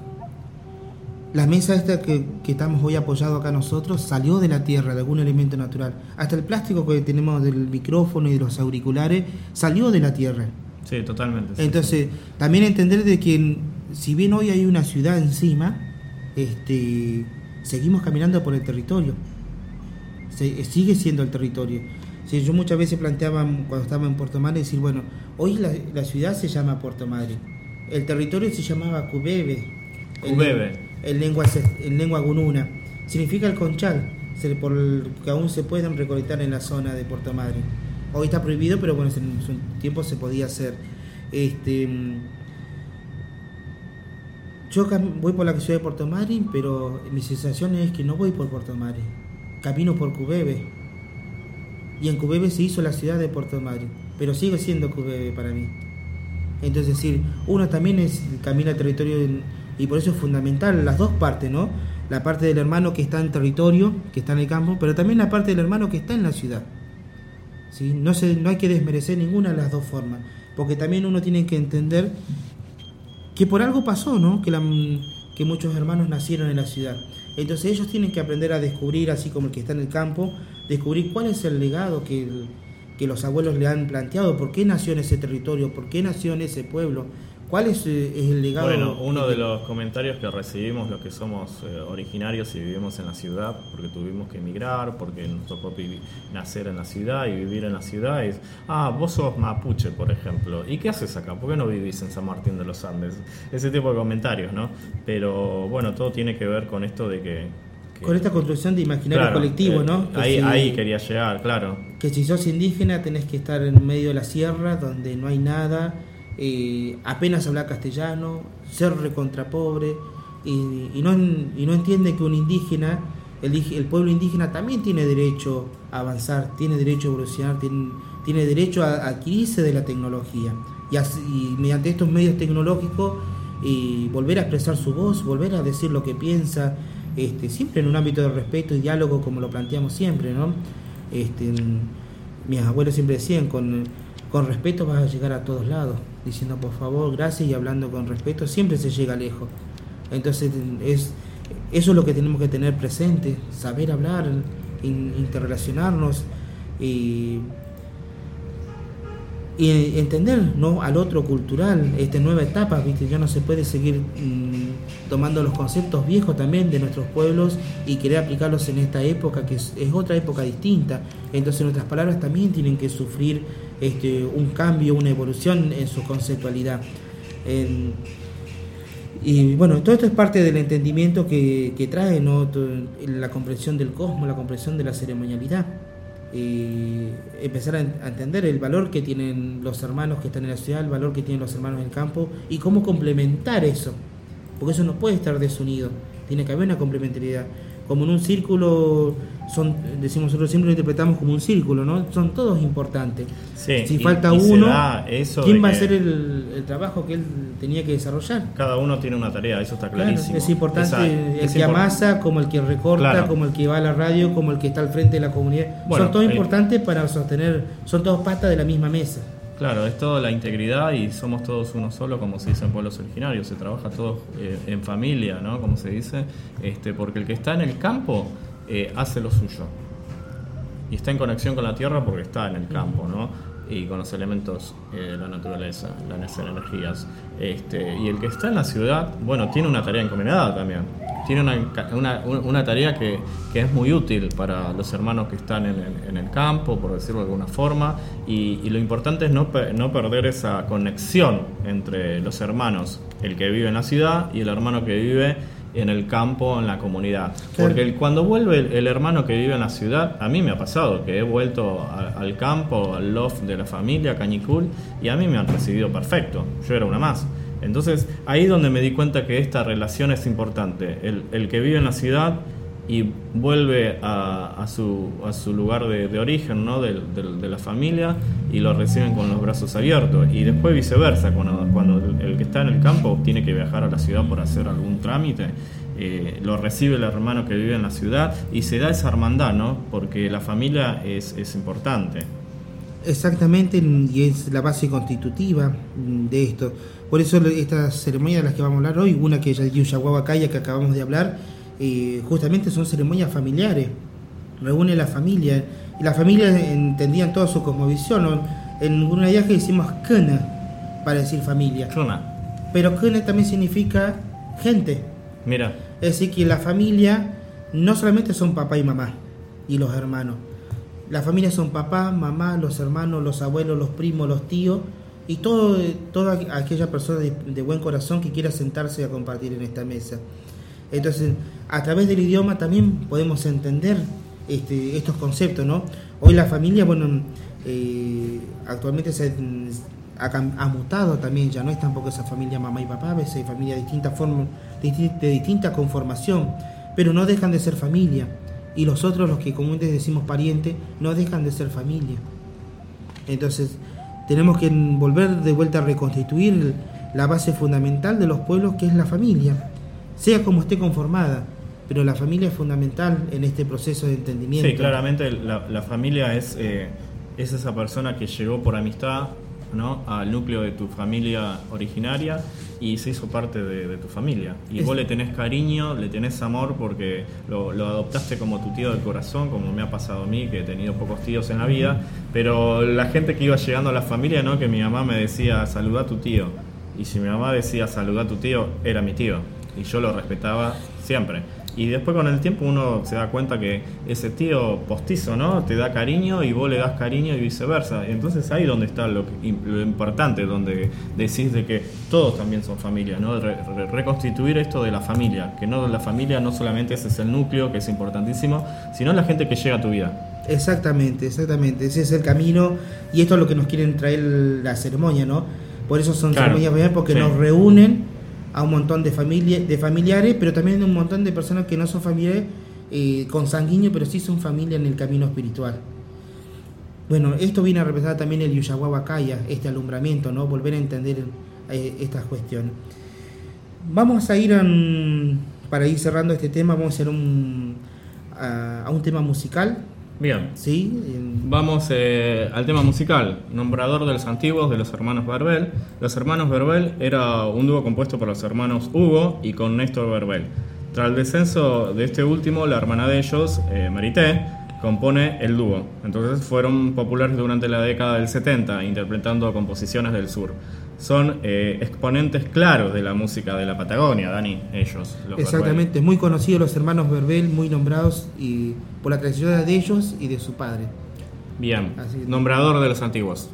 S2: La mesa esta que, que estamos hoy apoyados acá nosotros salió de la tierra, de algún elemento natural. Hasta el plástico que tenemos del micrófono y de los auriculares salió de la tierra.
S1: Sí, totalmente. sí,
S2: Entonces, también entender de que si bien hoy hay una ciudad encima, este, seguimos caminando por el territorio. Se- sigue siendo el territorio. Sí, yo muchas veces planteaba cuando estaba en Puerto Madre decir, bueno, hoy la, la ciudad se llama Puerto Madre. El territorio se llamaba Cubebe.
S1: Cubebe.
S2: En, lengua, ce- en lengua gununa. Significa el conchal, por el que aún se pueden recolectar en la zona de Puerto Madre. Hoy está prohibido, pero bueno, en su tiempo se podía hacer. Este, yo voy por la ciudad de Puerto Madryn, pero mi sensación es que no voy por Puerto Madryn. Camino por Cubebe. Y en Cubebe se hizo la ciudad de Puerto Madryn. Pero sigue siendo Cubebe para mí. Entonces, es decir, uno también es, camina el territorio y por eso es fundamental las dos partes, ¿no? La parte del hermano que está en territorio, que está en el campo, pero también la parte del hermano que está en la ciudad. ¿sí? No, se, no hay que desmerecer ninguna de las dos formas, porque también uno tiene que entender que por algo pasó, ¿no? Que muchos hermanos nacieron en la ciudad. Entonces ellos tienen que aprender a descubrir, así como el que está en el campo, descubrir cuál es el legado que, el- que los abuelos le han planteado, por qué nació en ese territorio, por qué nació en ese pueblo, cuál es, eh, es el legado.
S1: Bueno, uno de los comentarios que recibimos los que somos eh, originarios y vivimos en la ciudad, porque tuvimos que emigrar, porque nos tocó nacer en la ciudad y vivir en la ciudad, es, ah, vos sos mapuche, por ejemplo, ¿y qué haces acá? ¿Por qué no vivís en San Martín de los Andes? Ese tipo de comentarios, ¿no? Pero bueno, todo tiene que ver con esto de que... que-
S2: Con esta construcción de imaginario
S1: Claro,
S2: colectivo,
S1: eh,
S2: ¿no? Que
S1: Ahí,
S2: si-
S1: ahí quería llegar, claro.
S2: que si sos indígena tenés que estar en medio de la sierra donde no hay nada, eh, apenas hablar castellano, ser recontra pobre y, y no, y no entiende que un indígena, el, el pueblo indígena también tiene derecho a avanzar, tiene derecho a evolucionar, tiene, tiene derecho a adquirirse de la tecnología y, así- y mediante estos medios tecnológicos y volver a expresar su voz, volver a decir lo que piensa, este, siempre en un ámbito de respeto y diálogo como lo planteamos siempre, ¿no? Este, mis abuelos siempre decían, con, con respeto vas a llegar a todos lados, diciendo por favor, gracias y hablando con respeto, siempre se llega lejos. Entonces, es, eso es lo que tenemos que tener presente, saber hablar, in- interrelacionarnos y, y entender ¿no? al otro cultural, esta nueva etapa, ¿viste? ya no se puede seguir mm, tomando los conceptos viejos también de nuestros pueblos y querer aplicarlos en esta época que es, otra época distinta. Entonces nuestras palabras también tienen que sufrir este, un cambio, una evolución en su conceptualidad. Y bueno, todo esto es parte del entendimiento que, que trae ¿no? La comprensión del cosmos, la comprensión de la ceremonialidad. Y empezar a, a entender el valor que tienen los hermanos que están en la ciudad, el valor que tienen los hermanos en el campo y cómo complementar eso. Porque eso no puede estar desunido, tiene que haber una complementariedad. Como en un círculo, son, decimos nosotros siempre lo interpretamos como un círculo, ¿no? Son todos importantes.
S1: Sí,
S2: si falta
S1: y
S2: uno,
S1: eso
S2: ¿quién va a hacer el, el trabajo que él tenía que desarrollar?
S1: Cada uno tiene una tarea, eso está
S2: Claro,
S1: clarísimo.
S2: es importante
S1: Esa-
S2: el
S1: es
S2: que
S1: impor-
S2: amasa, como el que recorta,
S1: Claro.
S2: como el que va a la radio, como el que está al frente de la comunidad.
S1: Bueno,
S2: son todos
S1: el-
S2: importantes para sostener, son todos patas de la misma mesa.
S1: Claro, es toda la integridad y somos todos uno solo, como se dice en pueblos originarios, se trabaja todos eh, en familia, ¿no? Como se dice, este, porque el que está en el campo eh, hace lo suyo y está en conexión con la tierra porque está en el campo, ¿no? Y con los elementos eh, de la naturaleza, las energías. Este, y el que está en la ciudad, bueno, tiene una tarea encomendada también. Tiene una, una, una tarea que, que es muy útil para los hermanos que están en el, en el campo, por decirlo de alguna forma. Y, y lo importante es no, no perder esa conexión entre los hermanos, el que vive en la ciudad y el hermano que vive en el campo, en la comunidad. Porque el- cuando vuelve el, el hermano que vive en la ciudad, a mí me ha pasado que he vuelto a- al campo, al loft de la familia, Cañicul, y a mí me han recibido perfecto. Yo era una más. Entonces, ahí donde me di cuenta que esta relación es importante. El, el que vive en la ciudad y vuelve a, a su, a su lugar de, de origen, ¿no? de, de- de la familia, y lo reciben con los brazos abiertos. Y después viceversa, cuando, cuando el, el que está en el campo tiene que viajar a la ciudad por hacer algún trámite, eh, lo recibe el hermano que vive en la ciudad y se da esa hermandad, ¿no? porque la familia es, es importante.
S2: Exactamente, y es la base constitutiva de esto. Por eso estas ceremonias de las que vamos a hablar hoy, una que es el Yuyahuabacaya que acabamos de hablar, eh, justamente son ceremonias familiares, reúne la familia, y la familia entendían toda su cosmovisión. ¿no? En una viaje decimos Kana para decir familia,
S1: Jona,
S2: pero Kana también significa gente.
S1: mira,
S2: Es decir, que la familia no solamente son papá y mamá y los hermanos. La familia son papá, mamá, los hermanos, los abuelos, los primos, los tíos y todo, toda aquella persona de, de buen corazón que quiera sentarse a compartir en esta mesa. Entonces, a través del idioma también podemos entender este, estos conceptos, ¿no? Hoy la familia, bueno, eh, actualmente se ha, mutado también, ya no es tampoco esa familia mamá y papá, a veces hay familias de distinta forma, de, de distinta conformación, pero no dejan de ser familia. Y los otros, los que comúnmente decimos parientes, no dejan de ser familia. Entonces, tenemos que volver de vuelta a reconstituir la base fundamental de los pueblos, que es la familia, sea como esté conformada, pero la familia es fundamental en este proceso de entendimiento.
S1: Sí, claramente la, la familia es, eh, es esa persona que llegó por amistad ¿no? al núcleo de tu familia originaria y se hizo parte de, de tu familia. Y
S2: Es-
S1: vos le tenés cariño, le tenés amor porque lo, lo adoptaste como tu tío del corazón, como me ha pasado a mí, que he tenido pocos tíos en la vida. Pero la gente que iba llegando a la familia, ¿no? que mi mamá me decía, saluda a tu tío. Y si mi mamá decía, saluda a tu tío, era mi tío. Y yo lo respetaba siempre. Y después con el tiempo uno se da cuenta que ese tío postizo, ¿no? Te da cariño y vos le das cariño y viceversa. Entonces ahí donde está lo, lo importante, donde decís de que todos también son familia, ¿no? Re- re- reconstituir esto de la familia, que no la familia no solamente ese es el núcleo, que es importantísimo, sino la gente que llega a tu vida.
S2: Exactamente, exactamente. Ese es el camino y esto es lo que nos quieren traer la ceremonia, ¿no? Por eso son
S1: Claro,
S2: ceremonias porque
S1: sí.
S2: nos reúnen a un montón de familia, de familiares, pero también un montón de personas que no son familiares eh, consanguíneos, pero sí son familia en el camino espiritual. Bueno, esto viene a representar también el Yuyahuabacaya, este alumbramiento, ¿no? Volver a entender eh, estas cuestiones. Vamos a ir a para ir cerrando este tema, vamos a hacer un, a, a un tema musical,
S1: Bien.
S2: ¿sí?
S1: Vamos eh, al tema musical, nombrador de los antiguos de los hermanos Verbel. Los hermanos Verbel era un dúo compuesto por los hermanos Hugo y con Néstor Verbel. Tras el descenso de este último, la hermana de ellos, eh, Marité, compone el dúo. Entonces fueron populares durante la década del 70, interpretando composiciones del sur. Son eh, exponentes claros de la música de la Patagonia, Dani, ellos. Los
S2: Exactamente, muy conocidos los hermanos Verbel, muy nombrados y por la trayectoria de ellos y de su padre.
S1: Bien,
S2: Así
S1: nombrador de los antiguos.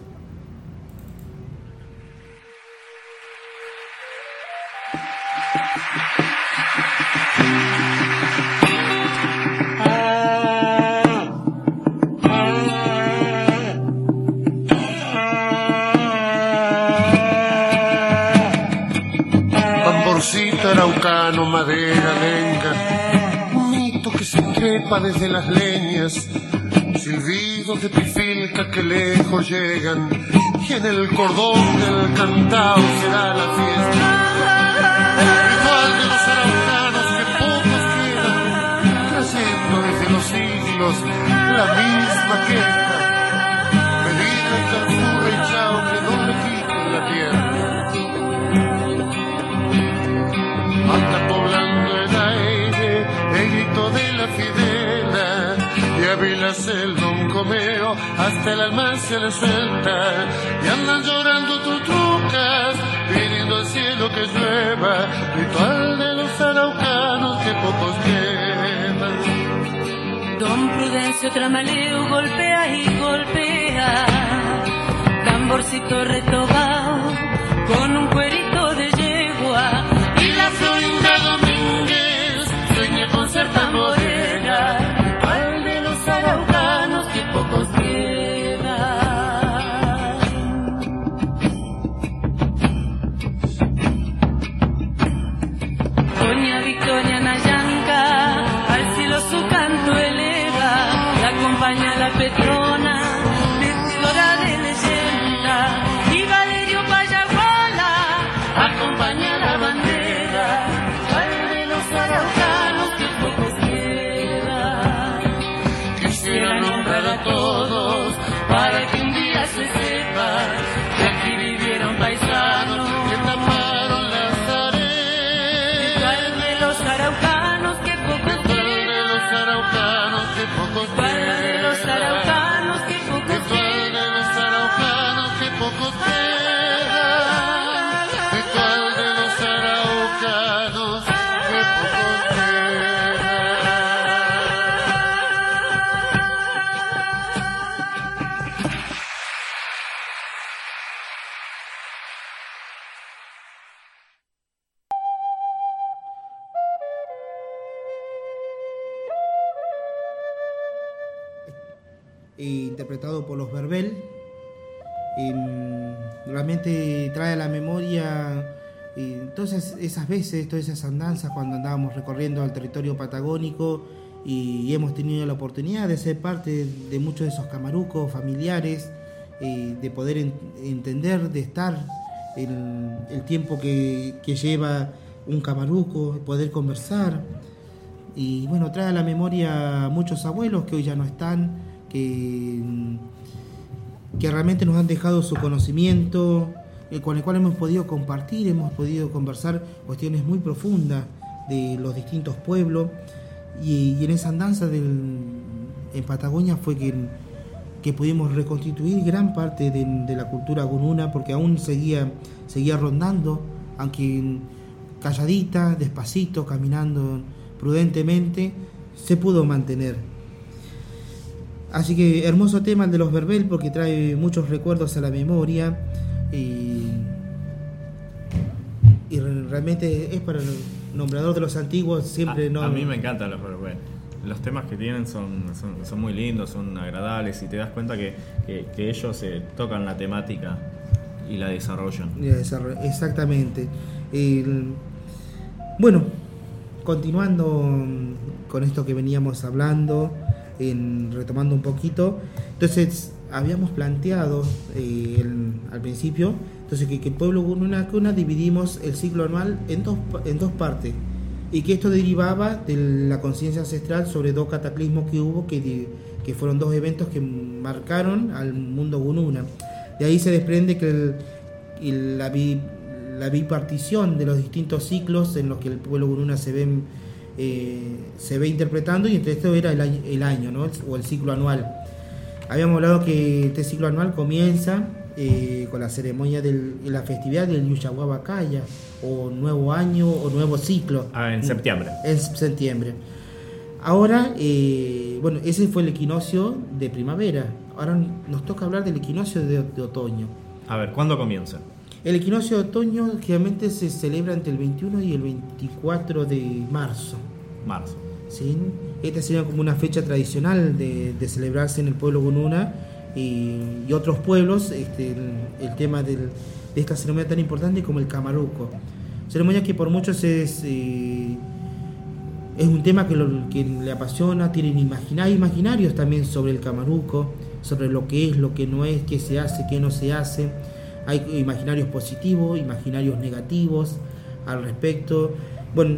S4: Desde las leñas, silbidos de pifilca que lejos llegan, y en el cordón del cantao será la fiesta. El ritual de los araucanos que pocos quedan, trayendo desde los siglos la misma el don Comeo hasta el alma se le suelta y andan llorando tutrucas pidiendo al cielo que llueva ritual de los araucanos que pocos quedan
S5: Don Prudencio Tramaleo golpea y golpea, tamborcito retobado con un cuerito de yegua
S4: y la Florinda Domínguez sueña con ser tamborera
S2: esas veces, todas esas andanzas cuando andábamos recorriendo el territorio patagónico y, hemos tenido la oportunidad de ser parte de muchos de esos camarucos familiares, eh, de poder en- entender, de estar el, el tiempo que, que lleva un camaruco, poder conversar. Y bueno, trae a la memoria muchos abuelos que hoy ya no están, que, que realmente nos han dejado su conocimiento, con el cual hemos podido compartir, hemos podido conversar cuestiones muy profundas de los distintos pueblos. Y, en esa andanza del, en Patagonia fue que, que pudimos reconstituir gran parte de, de la cultura gununa, porque aún seguía, seguía rondando, aunque calladita, despacito, caminando prudentemente, se pudo mantener. Así que hermoso tema el de los verbel porque trae muchos recuerdos a la memoria y, y re- realmente es para el nombrador de los antiguos siempre
S1: a,
S2: no
S1: a mí me encantan los Verbel. Los temas que tienen son, son, son muy lindos, son agradables y te das cuenta que, que- que ellos eh, tocan la temática y la desarrollan.
S2: Exactamente. El- bueno, continuando con esto que veníamos hablando, en- retomando un poquito, entonces habíamos planteado eh, al principio, entonces que, el pueblo Gununa Cuna dividimos el ciclo anual en dos, en dos partes y que esto derivaba de la conciencia ancestral sobre dos cataclismos que hubo, que, que fueron dos eventos que marcaron al mundo Gununa. De ahí se desprende que la, bi- la bipartición de los distintos ciclos en los que el pueblo Gununa se ve, eh, se ve interpretando y entre esto era el el año ¿no? o el ciclo anual. Habíamos hablado que este ciclo anual comienza eh, con la ceremonia de la festividad del Yuchahuabacaya, o nuevo año o nuevo ciclo.
S1: Ah, en septiembre.
S2: En septiembre. Ahora, eh, bueno, ese fue el equinoccio de primavera. Ahora nos toca hablar del equinoccio de, de otoño.
S1: A ver, ¿cuándo comienza?
S2: El equinoccio de otoño generalmente se celebra entre el 21 y el 24 de marzo.
S1: Marzo.
S2: ¿sí? Esta sería como una fecha tradicional de, celebrarse en el pueblo Gununa y, otros pueblos este, el, tema de esta ceremonia tan importante como el Camaruco. Ceremonia que por muchos es, eh, es un tema que, le apasiona, tienen imagina- hay imaginarios también sobre el Camaruco, sobre lo que es, lo que no es, qué se hace, qué no se hace. Hay imaginarios positivos, imaginarios negativos al respecto. Bueno,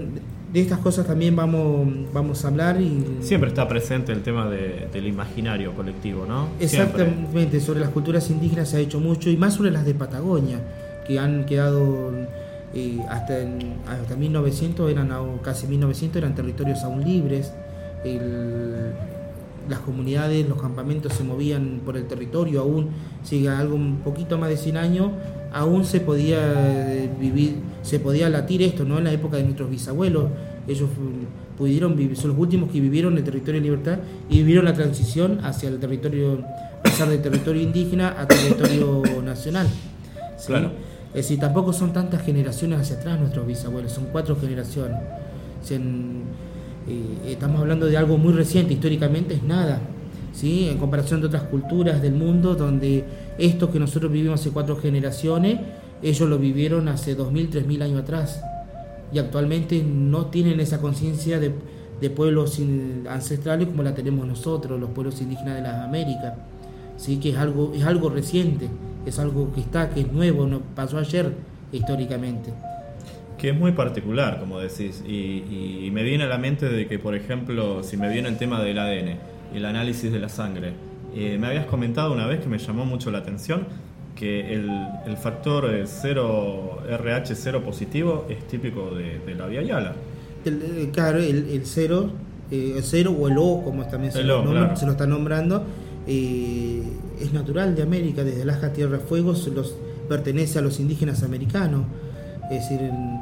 S2: de estas cosas también vamos, vamos a hablar y...
S1: Siempre está presente el tema de- del imaginario colectivo, ¿no? Siempre.
S2: Exactamente, sobre las culturas indígenas se ha hecho mucho y más sobre las de Patagonia, que han quedado eh, hasta, en- hasta 1900, eran casi 1900, eran territorios aún libres. El- las comunidades, los campamentos se movían por el territorio, aún sigue algo un poquito más de 100 años, aún se podía eh, vivir, se podía latir esto, ¿no? En la época de nuestros bisabuelos, ellos pudieron vivir, son los últimos que vivieron el territorio de libertad y vivieron la transición hacia el territorio, pasar del territorio indígena a territorio nacional. ¿sí?
S1: Claro.
S2: Es decir, tampoco son tantas generaciones hacia atrás nuestros bisabuelos, son cuatro generaciones. O sea, en- eh, estamos hablando de algo muy reciente, históricamente es nada, ¿sí? en comparación de otras culturas del mundo, donde esto que nosotros vivimos hace cuatro generaciones, ellos lo vivieron hace 2.000, 3.000 años atrás, y actualmente no tienen esa conciencia de, de pueblos ancestrales como la tenemos nosotros, los pueblos indígenas de las Américas, ¿sí? que es algo, es algo reciente, es algo que está, que es nuevo, no pasó ayer históricamente.
S1: Que es muy particular, como decís, y me viene a la mente de que, por ejemplo, si me viene el tema del ADN, el análisis de la sangre, eh, me habías comentado una vez que me llamó mucho la atención que el, el factor eh, 0 RH0 positivo es típico de, de la Via Yala.
S2: El, eh, claro, el, el cero, eh, el cero o el O, como también se, lo,
S1: O,
S2: nombra-
S1: claro.
S2: se lo está nombrando, eh, es natural de América, desde Alaska Tierra Fuego, los, pertenece a los indígenas americanos. Es decir, en-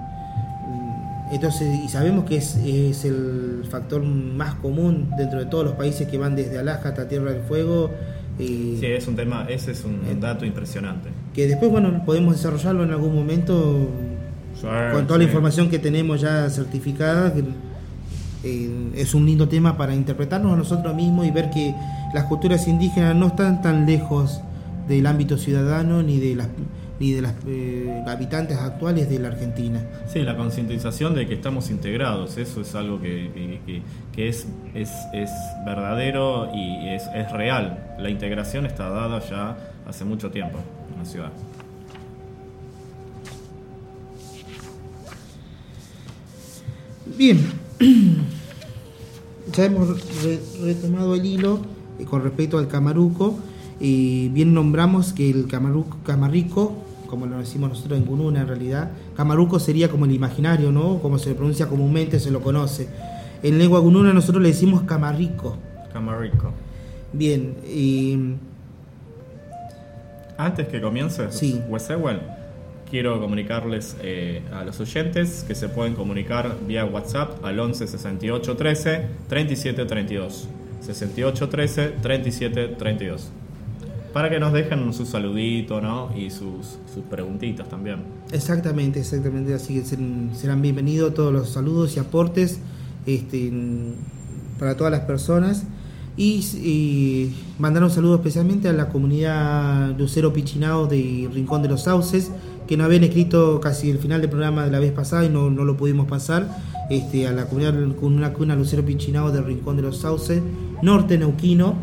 S2: entonces, y sabemos que es, es el factor más común dentro de todos los países que van desde Alaska hasta Tierra del Fuego. eh,
S1: Sí, es un tema, ese es un dato impresionante.
S2: que después, bueno, podemos desarrollarlo en algún momento con toda la información que tenemos ya certificada, que, eh, es un lindo tema para interpretarnos a nosotros mismos y ver que las culturas indígenas no están tan lejos del ámbito ciudadano ni de las ni de las eh, habitantes actuales de la Argentina.
S1: Sí, la concientización de que estamos integrados, eso es algo que, que- es, es, es verdadero y es, es real. La integración está dada ya hace mucho tiempo en la ciudad.
S2: Bien, ya hemos re- retomado el hilo eh, con respecto al camaruco bien nombramos que el camaruco, camarrico, como lo decimos nosotros en Cununa en realidad, camaruco sería como el imaginario, ¿no? Como se pronuncia comúnmente, se lo conoce. En lengua Cununa nosotros le decimos camarrico.
S1: Camarico.
S2: Bien,
S1: Antes que comience,
S2: Sí.
S1: Wesewell, quiero comunicarles eh, a los oyentes que se pueden comunicar vía WhatsApp al 11 68 13 37 32. 68 13 37 32. Para que nos dejen su saludito, ¿no? Y sus, sus preguntitas también.
S2: Exactamente, exactamente. Así que serán, bienvenidos todos los saludos y aportes este, para todas las personas. Y, mandar un saludo especialmente a la comunidad Lucero Pichinao de Rincón de los Sauces, que nos habían escrito casi el final del programa de la vez pasada y no, no lo pudimos pasar. Este, a la comunidad una Lucero Pichinao de Rincón de los Sauces, Norte Neuquino.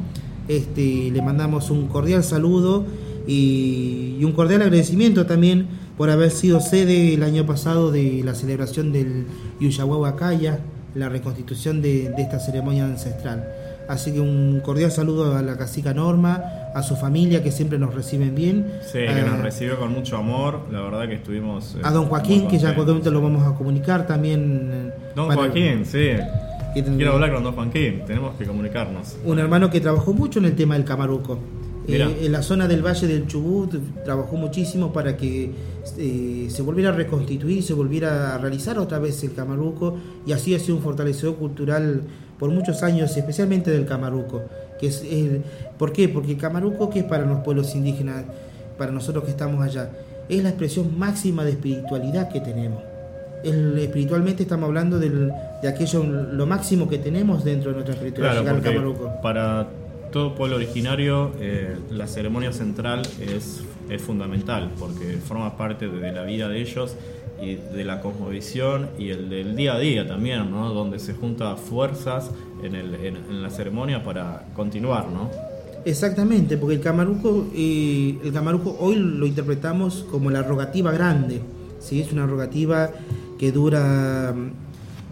S2: Este, le mandamos un cordial saludo y, y un cordial agradecimiento también por haber sido sede el año pasado de la celebración del Yuyahuahuacaya, la reconstitución de, de esta ceremonia ancestral. Así que un cordial saludo a la cacica Norma, a su familia que siempre nos reciben bien.
S1: Sí, que nos recibió con mucho amor. La verdad que estuvimos. eh,
S2: a don Joaquín,
S1: muy
S2: que ya lo vamos a comunicar también. eh,
S1: Don
S2: para-
S1: Joaquín, sí.
S2: Que
S1: Quiero hablar con Don Joaquín. Tenemos que comunicarnos.
S2: un hermano que trabajó mucho en el tema del camaruco. Eh, en la zona del Valle del Chubut trabajó muchísimo para que eh, se volviera a reconstituir, se volviera a realizar otra vez el camaruco y así ha sido un fortalecedor cultural por muchos años, especialmente del camaruco. Que es el, ¿Por qué? Porque el camaruco, que es para los pueblos indígenas, para nosotros que estamos allá, es la expresión máxima de espiritualidad que tenemos. El- espiritualmente estamos hablando del- de aquello, lo máximo que tenemos dentro de nuestra espiritualidad,
S1: Claro,
S2: llegar al
S1: para todo pueblo originario eh, la ceremonia central es, es fundamental porque forma parte de, de la vida de ellos y de la cosmovisión y el del día a día también, ¿no? Donde se juntan fuerzas en, el- en- en la ceremonia para continuar, ¿no?
S2: Exactamente, porque el camaruco, eh, el camaruco hoy lo interpretamos como la rogativa grande, ¿sí? es una rogativa que dura,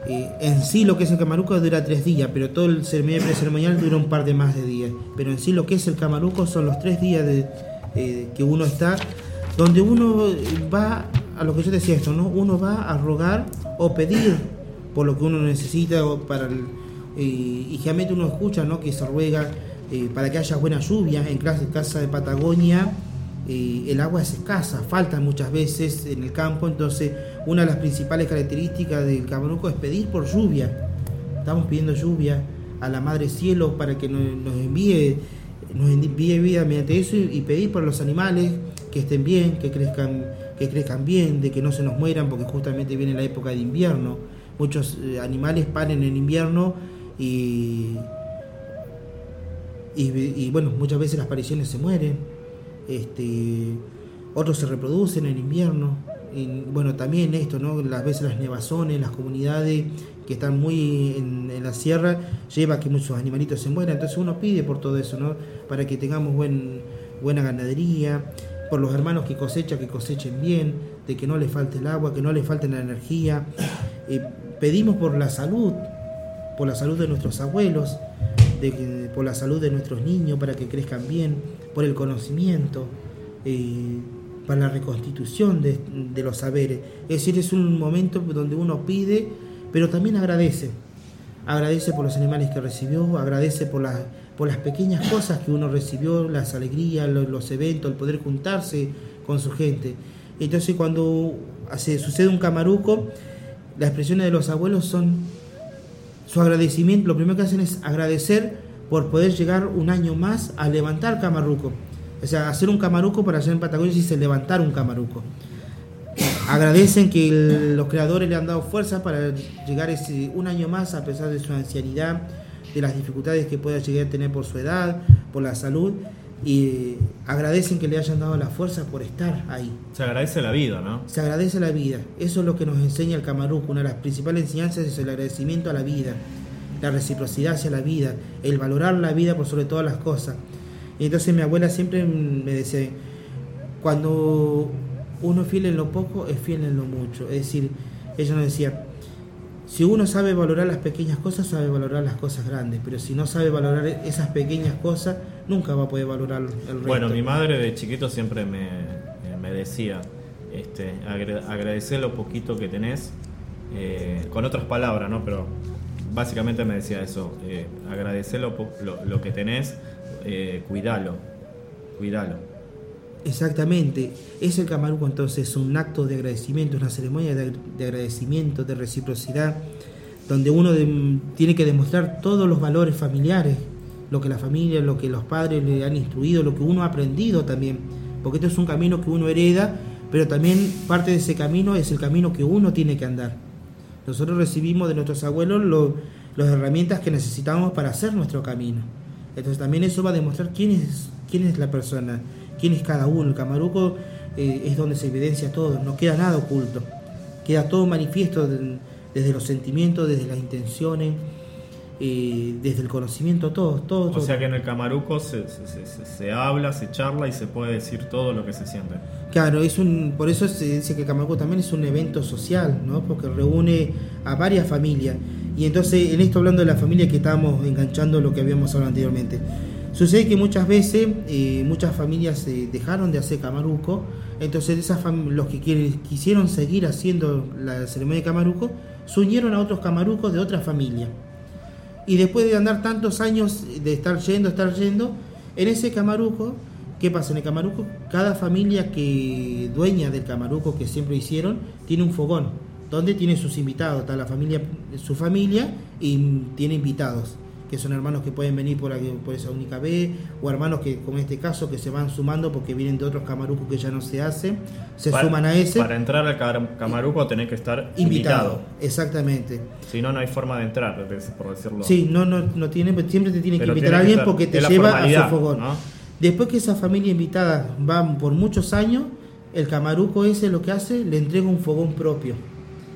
S2: eh, en sí lo que es el camaruco dura tres días, pero todo el ceremonial preceremonial dura un par de más de días, pero en sí lo que es el camaruco son los tres días de, eh, que uno está, donde uno va, a lo que yo decía esto, ¿no? uno va a rogar o pedir por lo que uno necesita o para el, eh, y generalmente uno escucha ¿no? que se ruega para que haya buena lluvia. En casa de Patagonia eh, el agua es escasa, falta muchas veces en el campo, entonces una de las principales características del Camaruco es pedir por lluvia. Estamos pidiendo lluvia a la Madre Cielo para que nos, envíe nos envíe vida mediante eso y, y pedir por los animales que estén bien, que crezcan, que crezcan bien, de que no se nos mueran, porque justamente viene la época de invierno. Muchos eh, animales paren en invierno y, y, y, bueno, muchas veces las apariciones se mueren, este, otros se reproducen en invierno, bueno, también esto, ¿no? Las veces las nevazones, las comunidades que están muy en, la sierra, lleva a que muchos animalitos se mueran, entonces uno pide por todo eso, ¿no? Para que tengamos buen, buena ganadería, por los hermanos que cosechan, que cosechen bien, de que no les falte el agua, que no les falte la energía. Pedimos por la salud, por la salud de nuestros abuelos, por la salud de nuestros niños, para que crezcan bien, por el conocimiento, eh, para la reconstitución de, los saberes. Es decir, es un momento donde uno pide, pero también agradece. Agradece por los animales que recibió, agradece por las, por las pequeñas cosas que uno recibió, las alegrías, los, eventos, el poder juntarse con su gente. Entonces cuando se sucede un camaruco, las expresiones de los abuelos son su agradecimiento, lo primero que hacen es agradecer por poder llegar un año más a levantar Camaruco. O sea, hacer un Camaruco para hacer en Patagonia se dice levantar un Camaruco. Agradecen que el- los creadores le han dado fuerza para llegar ese, un año más a pesar de su ancianidad, de las dificultades que pueda llegar a tener por su edad, por la salud. Y agradecen que le hayan dado la fuerza por estar ahí.
S1: Se agradece la vida, ¿no?
S2: Se agradece la vida. Eso es lo que nos enseña el Camaruco. Una de las principales enseñanzas es el agradecimiento a la vida, la reciprocidad hacia la vida, el valorar la vida por sobre todas las cosas. Y entonces mi abuela siempre me decía, cuando uno es fiel en lo poco, es fiel en lo mucho. Es decir, ella nos decía, si uno sabe valorar las pequeñas cosas, sabe valorar las cosas grandes, pero si no sabe valorar esas pequeñas cosas, nunca va a poder valorar el resto.
S1: Bueno, mi madre de chiquito siempre me, eh, me decía, este, agra- agradecer lo poquito que tenés, eh, con otras palabras, ¿no? Pero básicamente me decía eso, eh, lo, que tenés, eh, cuidalo, cuidalo.
S2: Exactamente, es el camaruco entonces un acto de agradecimiento, una ceremonia de, de agradecimiento, de reciprocidad, donde uno tiene que demostrar todos los valores familiares, lo que la familia, lo que los padres le han instruido, lo que uno ha aprendido también, porque esto es un camino que uno hereda, pero también parte de ese camino es el camino que uno tiene que andar. Nosotros recibimos de nuestros abuelos lo- las herramientas que necesitamos para hacer nuestro camino. Entonces también eso va a demostrar quién es, quién es la persona, quién es cada uno. El camaruco eh, es donde se evidencia todo, no queda nada oculto. Queda todo manifiesto de- desde los sentimientos, desde las intenciones, eh, desde el conocimiento, todo, todo.
S1: O
S2: todo.
S1: sea que en el Camaruco se, se- se- se- se habla, se charla y se puede decir todo lo que se siente.
S2: Claro, es un, por eso se dice que Camaruco también es un evento social, ¿no? Porque reúne a varias familias. Y entonces, en esto hablando de la familia que estábamos enganchando lo que habíamos hablado anteriormente. Sucede que muchas veces eh, muchas familias eh, dejaron de hacer Camaruco, entonces esas los que quieren- quisieron seguir haciendo la ceremonia de Camaruco se unieron a otros Camarucos de otra familia. Y después de andar tantos años de estar yendo, estar yendo, en ese camaruco, ¿qué pasa? En el camaruco, cada familia que dueña del camaruco que siempre hicieron, tiene un fogón, donde tiene sus invitados, está la familia, su familia y tiene invitados, que son hermanos que pueden venir por, aquí- por esa única vez, o hermanos que, como en este caso, que se van sumando porque vienen de otros camarucos que ya no se hacen, se
S1: Para-
S2: suman a ese.
S1: Para entrar al Camaruco tenés que estar
S2: invitado,
S1: invitado.
S2: exactamente.
S1: Si no, no hay forma de entrar, por decirlo.
S2: Sí, no, no, no tiene, siempre te tiene que invitar a alguien porque te lleva a su fogón.
S1: ¿no?
S2: Después que esa familia invitada va por muchos años, el camaruco ese lo que hace, le entrega un fogón propio.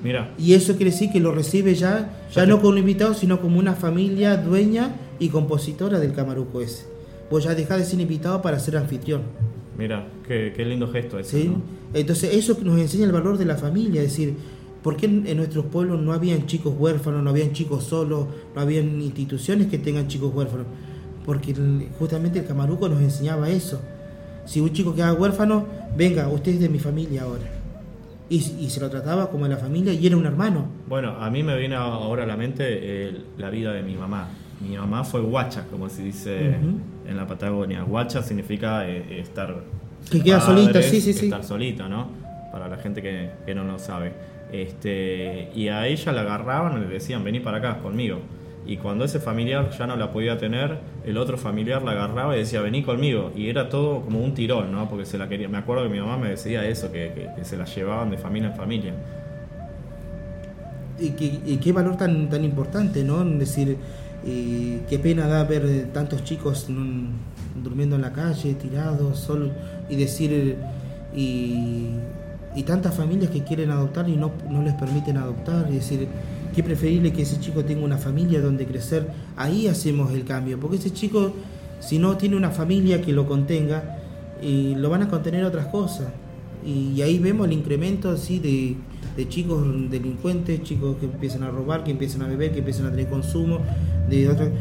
S1: Mira,
S2: Y eso quiere decir que lo recibe ya, ya
S1: Ya
S2: no como un invitado, sino como una familia dueña y compositora del camaruco ese. Vos ya dejás de ser invitado para ser anfitrión.
S1: mira, qué, qué lindo gesto ese.
S2: ¿sí?
S1: ¿no?
S2: Entonces eso nos enseña el valor de la familia, es decir, ¿por qué en nuestros pueblos no habían chicos huérfanos, no habían chicos solos, no habían instituciones que tengan chicos huérfanos? Porque justamente el camaruco nos enseñaba eso. Si un chico quedaba huérfano, venga, usted es de mi familia ahora. Y, y se lo trataba como de la familia y era un hermano.
S1: Bueno, a mí me viene ahora a la mente eh, la vida de mi mamá. Mi mamá fue guacha, como se dice en la Patagonia. Guacha significa eh, estar.
S2: Que queda solita, sí, sí, sí.
S1: Estar solita, ¿no? Para la gente que, que no lo sabe. Este, y a ella la agarraban y le decían, vení para acá conmigo. Y cuando ese familiar ya no la podía tener, el otro familiar la agarraba y decía, vení conmigo. Y era todo como un tirón, ¿no? Porque se la quería. Me acuerdo que mi mamá me decía eso, que, que- se la llevaban de familia en familia.
S2: Y, y qué valor tan, tan importante, ¿no? Decir, eh, qué pena da ver tantos chicos durmiendo en la calle, tirados, solo, y decir, y, y tantas familias que quieren adoptar y no, no les permiten adoptar, es decir, qué preferible que ese chico tenga una familia donde crecer, ahí hacemos el cambio, porque ese chico, si no tiene una familia que lo contenga, eh, lo van a contener otras cosas. Y, ahí vemos el incremento así de, de chicos delincuentes, chicos que empiezan a robar, que empiezan a beber, que empiezan a tener consumo, de otra-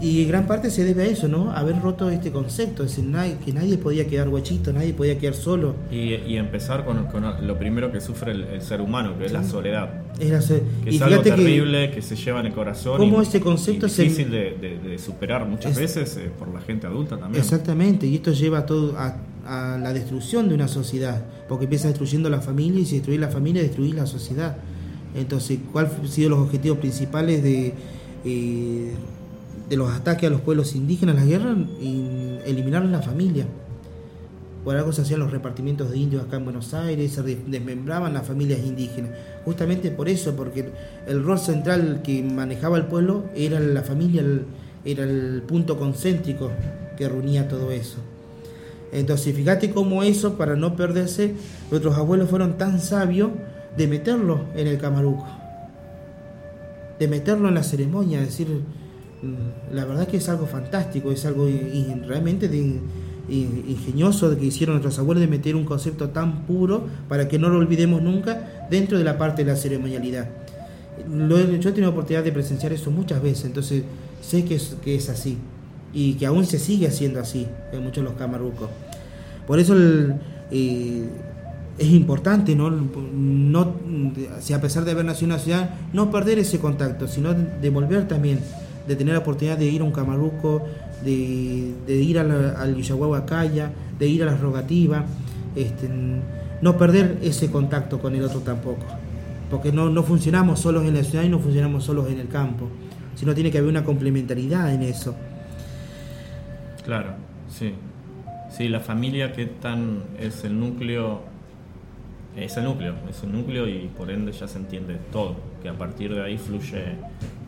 S2: y gran parte se debe a eso, ¿no? Haber roto este concepto, es decir, nadie- que nadie podía quedar guachito, nadie podía quedar solo.
S1: Y, y empezar con, con lo primero que sufre el, el ser humano, que es la soledad.
S2: Era ser-
S1: Que
S2: y
S1: es algo
S2: que
S1: terrible, que, se lleva en el corazón.
S2: cómo
S1: y-
S2: ese concepto se-
S1: difícil de, de- de superar muchas
S2: Es-
S1: veces eh, por la gente adulta también.
S2: Exactamente, y esto lleva a todo a, a la destrucción de una sociedad, porque empieza destruyendo la familia y si destruir la familia, destruir la sociedad. Entonces, ¿cuáles han sido los objetivos principales de, eh, de los ataques a los pueblos indígenas, la guerra? Y eliminar la familia. por algo se hacían los repartimientos de indios acá en Buenos Aires, se de- desmembraban las familias indígenas. Justamente por eso, porque el rol central que manejaba el pueblo era la familia, era el punto concéntrico que reunía todo eso. Entonces, fíjate cómo eso, para no perderse, nuestros abuelos fueron tan sabios de meterlo en el camaruco, de meterlo en la ceremonia, decir, la verdad que es algo fantástico, es algo i- i- realmente de- ingenioso que hicieron nuestros abuelos de meter un concepto tan puro para que no lo olvidemos nunca dentro de la parte de la ceremonialidad. Lo yo he tenido oportunidad de presenciar eso muchas veces, entonces sé que es, que es así y que aún se sigue haciendo así en muchos de los camarucos. Por eso eh, es importante, ¿no? no si a pesar de haber nacido en una ciudad, no perder ese contacto, sino devolver también, de tener la oportunidad de ir a un camaruco, de, ir al Yuyahuahuacaya, de ir a las rogativas, este, no perder ese contacto con el otro tampoco, porque no, no funcionamos solos en la ciudad y no funcionamos solos en el campo, sino tiene que haber una complementariedad en eso.
S1: Claro, sí. Sí, la familia que tan es el núcleo, es el núcleo, es el núcleo y por ende ya se entiende todo, que a partir de ahí fluye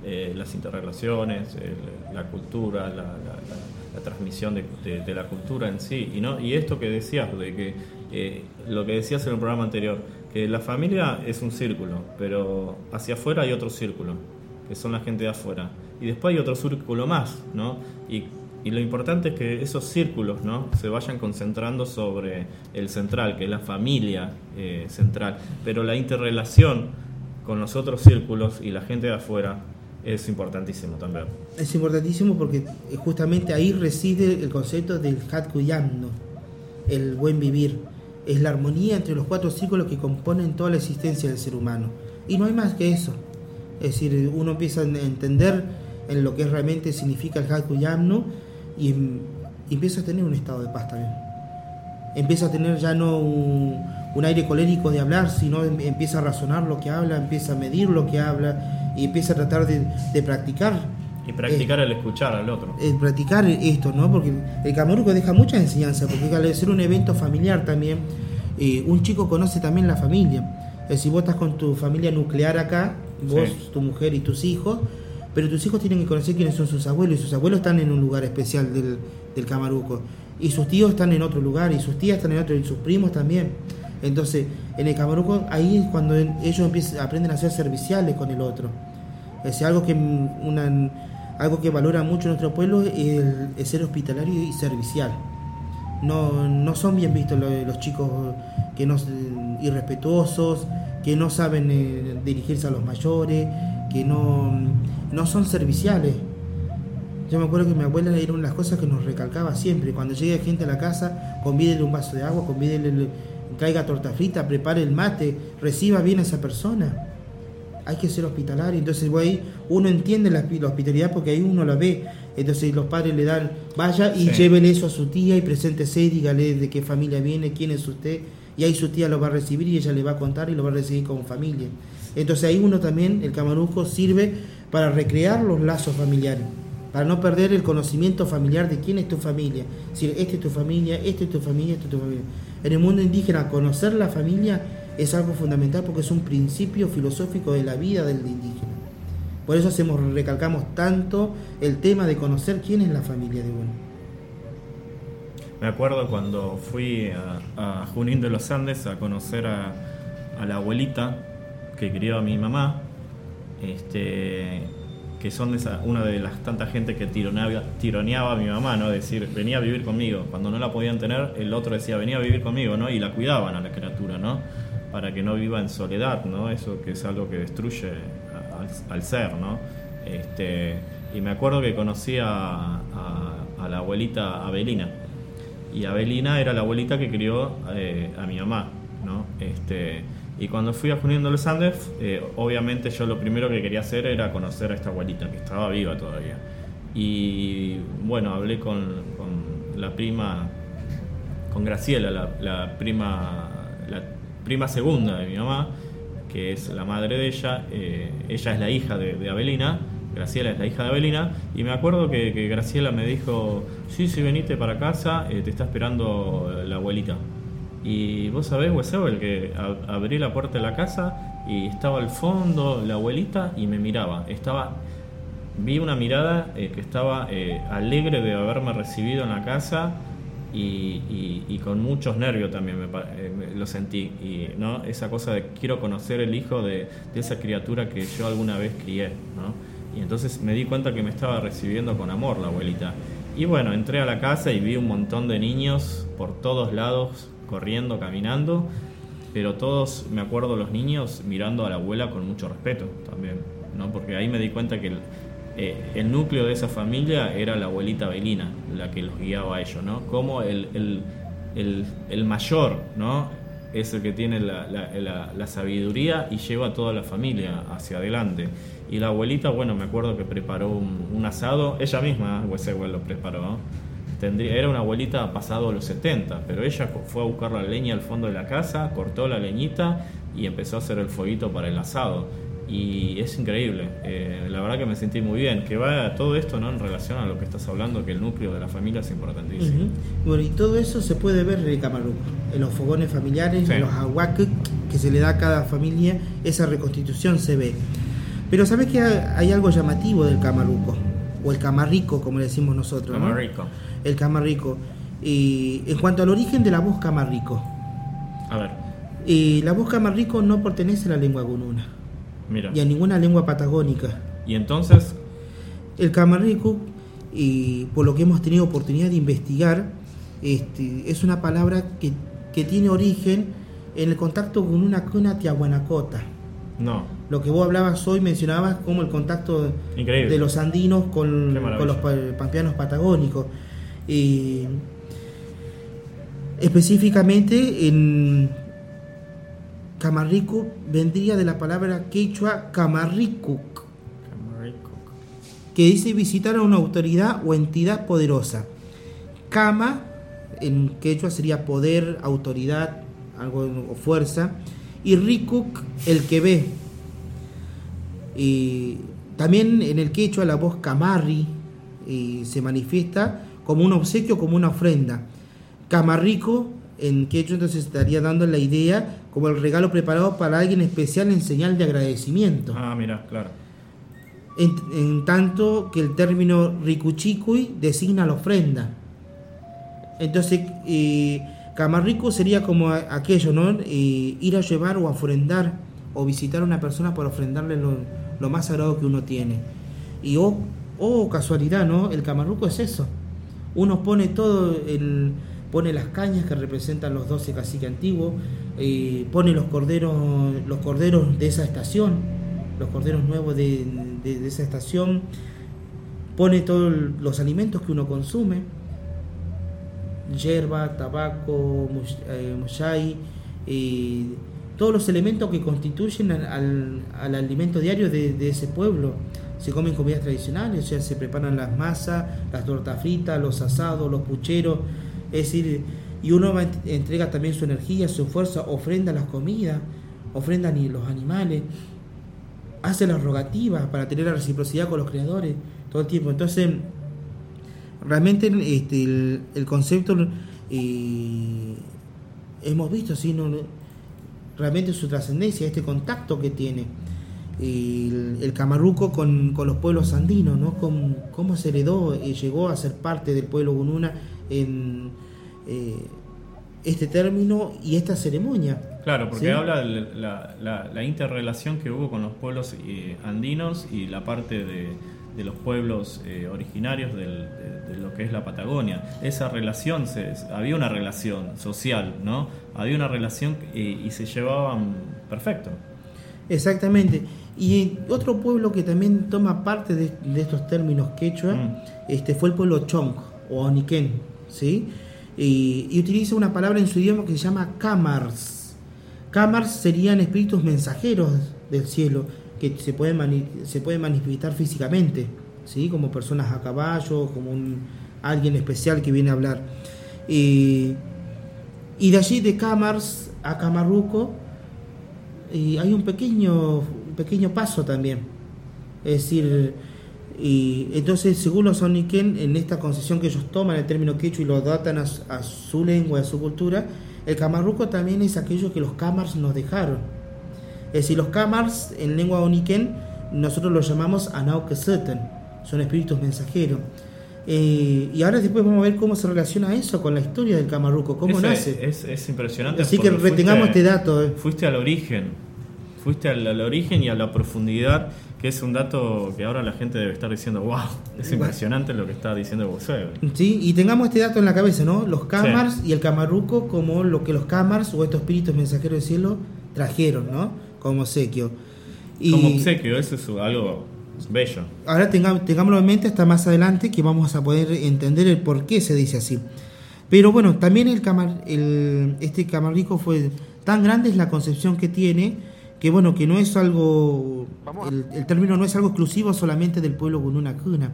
S1: eh, las interrelaciones, el- la cultura, la, la- la- la transmisión de, de- de la cultura en sí. Y, no, y esto que decías, de que eh, lo que decías en el programa anterior, que la familia es un círculo, pero hacia afuera hay otro círculo, que son la gente de afuera. Y después hay otro círculo más, ¿no? Y y lo importante es que esos círculos ¿no? se vayan concentrando sobre el central, que es la familia eh, central. Pero la interrelación con los otros círculos y la gente de afuera es importantísimo también.
S2: Es importantísimo porque eh, justamente ahí reside el concepto del Hatkuyamno, el buen vivir. Es la armonía entre los cuatro círculos que componen toda la existencia del ser humano. Y no hay más que eso. Es decir, uno empieza a entender en lo que realmente significa el Hatkuyamno y, y empieza a tener un estado de paz también. Empieza a tener ya no un, un aire colérico de hablar, sino em- empieza a razonar lo que habla, empieza a medir lo que habla y empieza a tratar de, de practicar
S1: Y practicar el escuchar al otro.
S2: eh, practicar esto, ¿no? Porque el camaruco deja mucha enseñanza, porque al ser un evento familiar también, eh, un chico conoce también la familia. Es decir, vos estás con tu familia nuclear acá, vos,
S1: Sí.
S2: tu mujer y tus hijos, pero tus hijos tienen que conocer quiénes son sus abuelos, y sus abuelos están en un lugar especial del, del camaruco, y sus tíos están en otro lugar, y sus tías están en otro, y sus primos también. Entonces, en el camaruco, ahí es cuando ellos aprenden a ser serviciales con el otro. Es algo que mm, algo que valora mucho nuestro pueblo es el, ser hospitalario y servicial. No, no son bien vistos lo- los, chicos que no irrespetuosos, que no saben eh, dirigirse a los mayores, que no, no son serviciales. Yo me acuerdo que mi abuela era una de las cosas que nos recalcaba siempre. Cuando llegue gente a la casa, convídele un vaso de agua, convídele, traiga torta frita, prepare el mate, reciba bien a esa persona hay que ser hospitalario. Entonces, güey, uno entiende la, la hospitalidad porque ahí uno la ve. Entonces, los padres le dan, vaya y
S1: Sí.
S2: llévele eso a su tía y preséntese y dígale de qué familia viene, quién es usted. Y ahí su tía lo va a recibir y ella le va a contar y lo va a recibir como familia. Entonces, ahí uno también, el camaruco, sirve para recrear los lazos familiares. Para no perder el conocimiento familiar de quién es tu familia. Si esta es tu familia, esta es tu familia, esta es tu familia. En el mundo indígena, conocer la familia es algo fundamental porque es un principio filosófico de la vida del indígena. Por eso hacemos, recalcamos tanto el tema de conocer quién es la familia de uno.
S1: Me acuerdo cuando fui a, Junín de los Andes a conocer a, a la abuelita que crió a mi mamá, este, que son de esa, una de las tantas gente que tironeaba, tironeaba a mi mamá, ¿no? Decir, venía a vivir conmigo. Cuando no la podían tener, el otro decía, venía a vivir conmigo, ¿no? Y la cuidaban a la criatura, ¿no? Para que no viva en soledad, ¿no? Eso que es algo que destruye al, ser, ¿no? Este, y me acuerdo que conocí a, a- a la abuelita Abelina. Y Abelina era la abuelita que crió eh, a mi mamá, ¿no? Este, y cuando fui a Junín de los Andes, eh, obviamente yo lo primero que quería hacer era conocer a esta abuelita, que estaba viva todavía. Y bueno, hablé con, la prima, con Graciela, la, prima, la prima segunda de mi mamá, que es la madre de ella. eh, ella es la hija de, Abelina Graciela es la hija de Abelina, y me acuerdo que, Graciela me dijo, sí, sí, venite para casa, eh, te está esperando la abuelita. Y vos sabés, Hueseo, el que ab- abrí la puerta de la casa y estaba al fondo la abuelita y me miraba. Estaba, vi una mirada eh, que estaba eh, alegre de haberme recibido en la casa y, y- y con muchos nervios también me, eh, me- lo sentí. Y ¿no? esa cosa de quiero conocer el hijo de, de esa criatura que yo alguna vez crié. ¿no? Y entonces me di cuenta que me estaba recibiendo con amor la abuelita. Y bueno, entré a la casa y vi un montón de niños por todos lados, corriendo, caminando, pero todos, me acuerdo, los niños mirando a la abuela con mucho respeto también, ¿no? Porque ahí me di cuenta que el, eh, el núcleo de esa familia era la abuelita Belina, la que los guiaba a ellos, ¿no? Como el, el, el, el mayor, ¿no? Es el que tiene la, la- sabiduría y lleva a toda la familia hacia adelante. Y la abuelita, bueno, me acuerdo que preparó un, asado, ella misma, Huesegüel lo preparó. Tendría, era una abuelita pasado los 70, pero ella fue a buscar la leña al fondo de la casa, cortó la leñita y empezó a hacer el fueguito para el asado. Y es increíble, eh, la verdad que me sentí muy bien, que va todo esto ¿no? en relación a lo que estás hablando, que el núcleo de la familia es importantísimo.
S2: Bueno, y todo eso se puede ver en Camaruco, en los fogones familiares,
S1: Sí.
S2: en los ahuaques que se le da a cada familia, esa reconstitución se ve. Pero ¿sabes que hay, hay algo llamativo del Camaruco? O el Camarrico, como le decimos nosotros. ¿no?
S1: Camarrico.
S2: El Camarrico. Y en cuanto al origen de la voz Camarrico,
S1: A ver,
S2: y la voz Camarrico no pertenece a la lengua gununa
S1: mira.
S2: y a ninguna lengua patagónica.
S1: Y entonces,
S2: El Camarrico, y por lo que hemos tenido oportunidad de investigar, este, es una palabra que, que tiene origen en el contacto con una cuna tiahuanacota.
S1: No,
S2: Lo que vos hablabas hoy, mencionabas como el contacto
S1: Increíble.
S2: de los andinos con, los pa- pampeanos patagónicos. Y específicamente en Camarrico vendría de la palabra quechua camarricuc
S1: Camarrico.
S2: que dice visitar a una autoridad o entidad poderosa. Kama, en quechua sería poder, autoridad, algo o fuerza. Y Rikuk, el que ve. Y también en el quechua la voz Kamarri eh, se manifiesta como un obsequio, como una ofrenda. Camarrico, en quechua entonces estaría dando la idea como el regalo preparado para alguien especial en señal de agradecimiento.
S1: Ah, mira, claro.
S2: En, en tanto que el término rikuchikui designa la ofrenda. Entonces, eh, camarrico sería como aquello, ¿no? Ir a llevar o a ofrendar o visitar a una persona para ofrendarle lo, más sagrado que uno tiene. Y oh, oh, casualidad, ¿no? El camarruco es eso. Uno pone todo, el, pone las cañas que representan los 12 caciques antiguos, pone los corderos, los corderos de esa estación, los corderos nuevos de- de esa estación, pone todos los alimentos que uno consume, hierba, tabaco, mush- eh, mushai, eh, todos los elementos que constituyen al, al- al alimento diario de, ese pueblo. Se comen comidas tradicionales, o sea, se preparan las masas, las tortas fritas, los asados, los pucheros, es decir, y uno entrega también su energía, su fuerza, ofrenda las comidas, ofrenda los animales, hace las rogativas para tener la reciprocidad con los creadores todo el tiempo. Entonces, realmente este, el, el concepto eh, hemos visto ¿sí? No, no, realmente su trascendencia, este contacto que tiene el, el camarruco con, con los pueblos andinos, ¿no? Cómo, cómo se heredó y llegó a ser parte del pueblo gununa en eh, este término y esta ceremonia.
S1: Claro, porque
S2: ¿Sí?
S1: habla de la, la- la interrelación que hubo con los pueblos eh, andinos y la parte de, de los pueblos eh, originarios del- de, de lo que es la Patagonia. Esa relación, se, había una relación social, ¿no? Había una relación eh, y se llevaban perfecto.
S2: Exactamente. Y otro pueblo que también toma parte de, de estos términos quechua
S1: Mm.
S2: este, fue el pueblo Chong o Oniken, ¿sí? Y, y utiliza una palabra en su idioma que se llama Kamars. Kamars serían espíritus mensajeros del cielo que se pueden, se pueden manifestar físicamente, ¿sí? Como personas a caballo, como un, alguien especial que viene a hablar. Y, y de allí de Kamars a Camarruco y hay un pequeño, pequeño paso también. Es decir, Y entonces, según los Oniken, en esta concesión que ellos toman el término quechua y lo adaptan a, a su lengua, a su cultura, el camarruco también es aquello que los camars nos dejaron. Es decir, los camars en lengua Oniken, nosotros los llamamos Anaukesetan, son espíritus mensajeros. Eh, y ahora después vamos a ver cómo se relaciona eso con la historia del camarruco, cómo nace.
S1: Es, es impresionante.
S2: Así que retengamos
S1: fuiste-
S2: este dato. eh.
S1: Fuiste al origen. Fuiste al, al origen y a la profundidad, que es un dato que ahora la gente debe estar diciendo, wow, es impresionante lo que está diciendo José.
S2: Sí, y tengamos este dato en la cabeza, ¿no? Los camars y el camarruco como lo que los camars o estos espíritus mensajeros del cielo trajeron, ¿no? Como obsequio. Y
S1: Como obsequio, eso es algo bello.
S2: ahora tengamos, tengámoslo en mente hasta más adelante que vamos a poder entender el por qué se dice así. Pero bueno, también el camar, el, este camarrico fue tan grande es la concepción que tiene que bueno, que no es algo, el, el término no es algo exclusivo solamente del pueblo Gununa Cuna.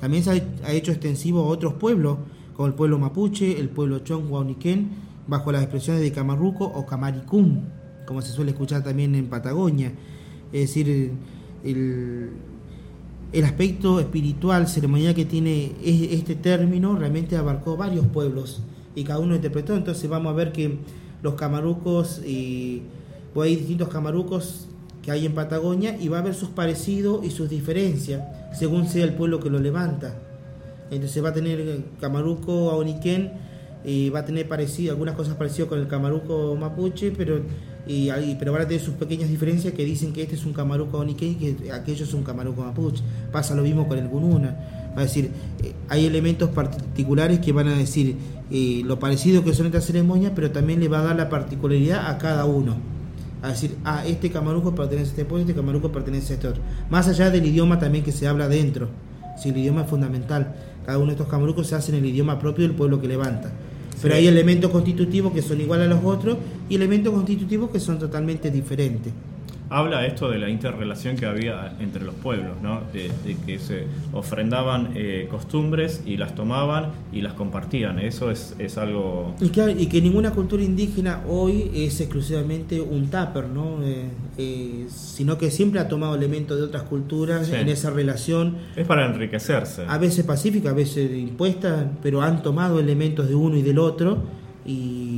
S2: También se ha, ha hecho extensivo a otros pueblos, como el pueblo mapuche, el pueblo chong Huauniquén, bajo las expresiones de camarruco o camaricum, como se suele escuchar también en Patagonia. Es decir, el- el, aspecto espiritual, ceremonial que tiene es- este término realmente abarcó varios pueblos y cada uno lo interpretó. Entonces vamos a ver que los camarucos, y pues hay distintos camarucos que hay en Patagonia y va a haber sus parecidos y sus diferencias según sea el pueblo que lo levanta. Entonces va a tener camaruco aoniquén y va a tener parecido, algunas cosas parecidas con el camaruco mapuche, pero y, pero van a tener sus pequeñas diferencias que dicen que este es un camaruco aoniquén y que aquello es un camaruco mapuche. Pasa lo mismo con el gununa. Va a decir, eh, hay elementos particulares que van a decir eh, lo parecido que son estas ceremonias, pero también le va a dar la particularidad a cada uno. A decir, ah, este camaruco pertenece a este pueblo, este camaruco pertenece a este otro. Más allá del idioma también que se habla dentro. Si el idioma es fundamental. Cada uno de estos camarucos se hace en el idioma propio del pueblo que levanta. Pero
S1: Sí.
S2: hay elementos constitutivos que son iguales a los otros y elementos constitutivos que son totalmente diferentes.
S1: Habla esto de la interrelación que había entre los pueblos, ¿no? de, de que se ofrendaban eh, costumbres y las tomaban y las compartían. Eso es, es algo...
S2: Y que, y que ninguna cultura indígena hoy es exclusivamente un tupper, ¿no? Eh, eh, sino que siempre ha tomado elementos de otras culturas
S1: Sí.
S2: en esa relación,
S1: Es para enriquecerse.
S2: a veces pacífica, a veces impuesta, pero han tomado elementos de uno y del otro. Y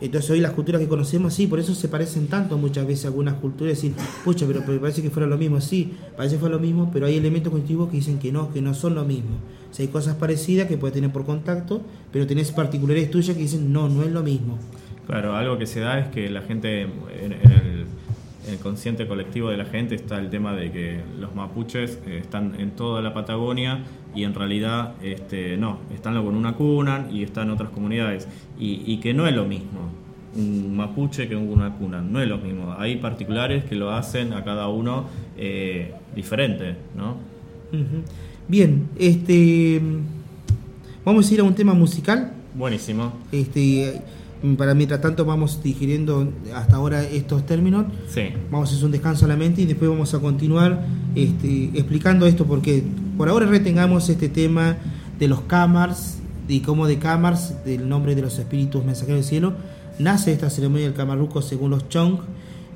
S2: entonces hoy las culturas que conocemos, sí, por eso se parecen tanto muchas veces algunas culturas, decir, pucha, pero, pero parece que fuera lo mismo, sí, parece que fue lo mismo, pero hay elementos constitutivos que dicen que no, que no son lo mismo. O sea, hay cosas parecidas que puedes tener por contacto, pero tenés particulares tuyas que dicen, no, no es lo mismo.
S1: Claro, algo que se da es que la gente, en, el, el consciente colectivo de la gente está el tema de que los mapuches eh, están en toda la Patagonia y en realidad este, no, están con una cuna y están otras comunidades y, y que no es lo mismo un mapuche que un cuna, no es lo mismo. Hay particulares que lo hacen a cada uno eh, diferente, ¿no?
S2: Bien, este vamos a ir a un tema musical.
S1: Buenísimo.
S2: Este para mientras tanto vamos digiriendo hasta ahora estos términos.
S1: Sí.
S2: Vamos a hacer un descanso a la mente y después vamos a continuar este, explicando esto porque por ahora retengamos este tema de los Kamars y cómo de Kamars, del nombre de los espíritus mensajeros del cielo, nace esta ceremonia del Kamarruco según los Chong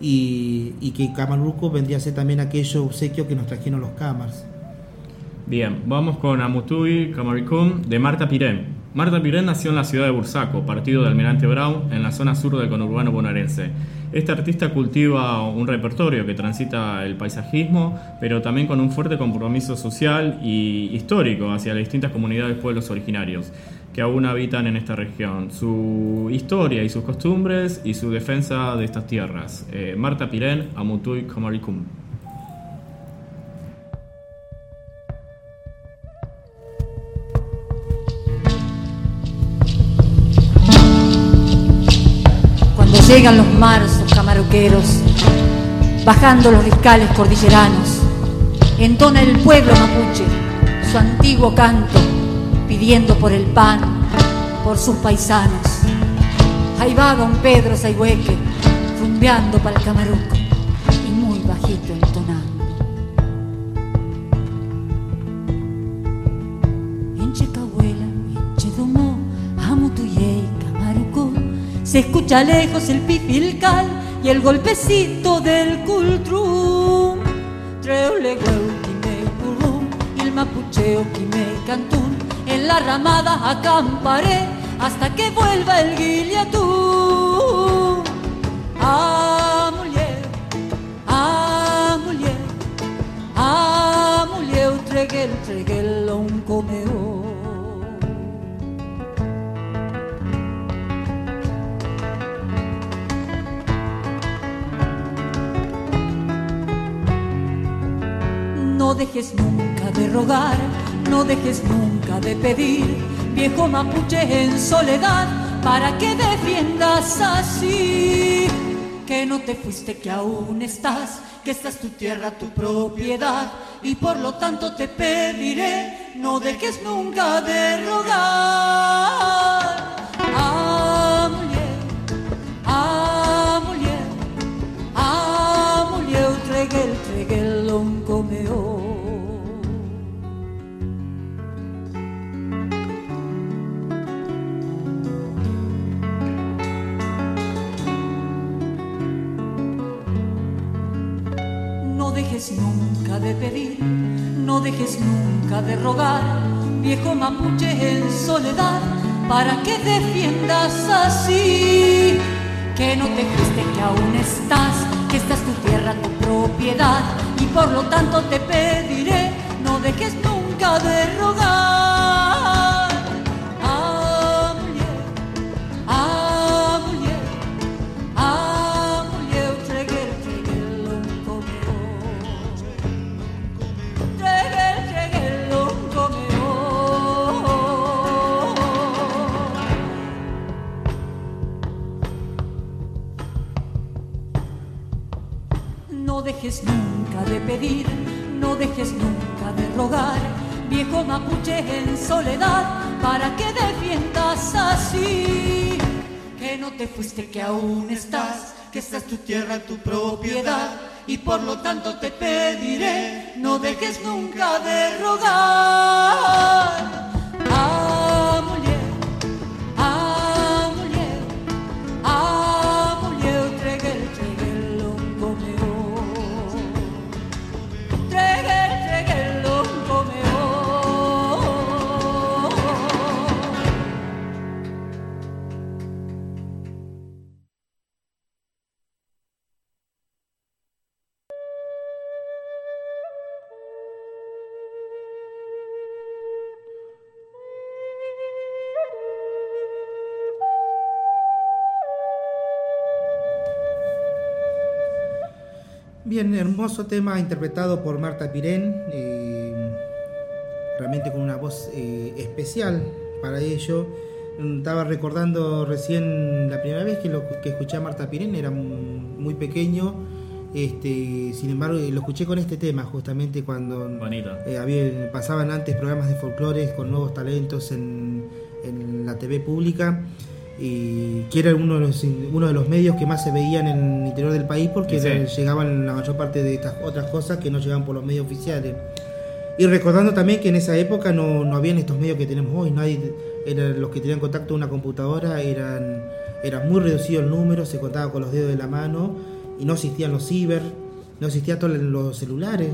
S2: y, y que Kamarruco vendría a ser también aquello obsequio que nos trajeron los Kamars.
S1: Bien, vamos con Amutui Camaricum de Marta Pirén. Marta Pirén nació en la ciudad de Bursaco, partido de Almirante Brown, en la zona sur del conurbano bonaerense. Este artista cultiva un repertorio que transita el paisajismo, pero también con un fuerte compromiso social y histórico hacia las distintas comunidades pueblos originarios que aún habitan en esta región, su historia y sus costumbres y su defensa de estas tierras. Eh, Marta Pirén, Amutui Camaricum.
S6: Llegan los marzos camaroqueros, bajando los riscales cordilleranos, entona el pueblo mapuche su antiguo canto, pidiendo por el pan, por sus paisanos. Ahí va don Pedro Saihueque, rumbeando para el camaruco y muy bajito entonando. Se escucha lejos el pipilcal y el golpecito del cultrum. Treule hueutime pulum, mapucheo quime cantún, en la ramada acamparé hasta que vuelva el guillatú. Ah, muller, ah, muller, ah, treguel, treguel, un comeo. Dejes nunca de rogar, no dejes nunca de pedir, viejo mapuche en soledad, para que defiendas así. Que no te fuiste, que aún estás, que esta es tu tierra, tu propiedad, y por lo tanto te pediré, no dejes nunca de rogar. Ah, mujer, ah, mujer, ah, mujer, treguel. Nunca de pedir, no dejes nunca de rogar, viejo mapuche en soledad, para que defiendas así. Que no te fuiste, que aún estás, que esta es tu tierra, tu propiedad, y por lo tanto te pediré, no dejes nunca de rogar. Dejes nunca de pedir, no dejes nunca de rogar, viejo mapuche en soledad, para que defiendas así. Que no te fuiste, que aún estás, que esta es tu tierra, tu propiedad, y por lo tanto te pediré, no dejes nunca de rogar.
S2: Hermoso tema interpretado por Marta Pirén, eh, realmente con una voz eh, especial para ello. Mm, Estaba recordando recién la primera vez que, lo, que escuché a Marta Pirén, era mu- muy pequeño, este, sin embargo lo escuché con este tema justamente cuando eh, había, pasaban antes programas de folclores con nuevos talentos en, en la TV pública y que era uno de los uno de los medios que más se veían en el interior del país porque
S1: Sí.
S2: llegaban la mayor parte de estas otras cosas que no llegaban por los medios oficiales y recordando también que en esa época no, no habían estos medios que tenemos hoy nadie eran los que tenían contacto con una computadora eran era muy reducido el número se contaba con los dedos de la mano y no existían los ciber no existían todos los celulares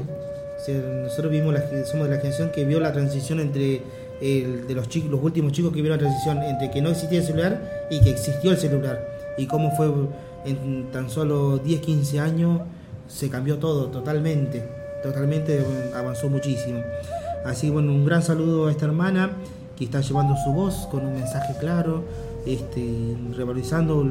S2: o sea, nosotros vimos la, somos de la generación que vio la transición entre el, de los chicos, los últimos chicos que vieron la transición entre que no existía el celular y que existió el celular. Y cómo fue en tan solo 10, 15 años se cambió todo totalmente. Totalmente avanzó muchísimo. Así bueno, un gran saludo a esta hermana que está llevando su voz con un mensaje claro, este, revalorizando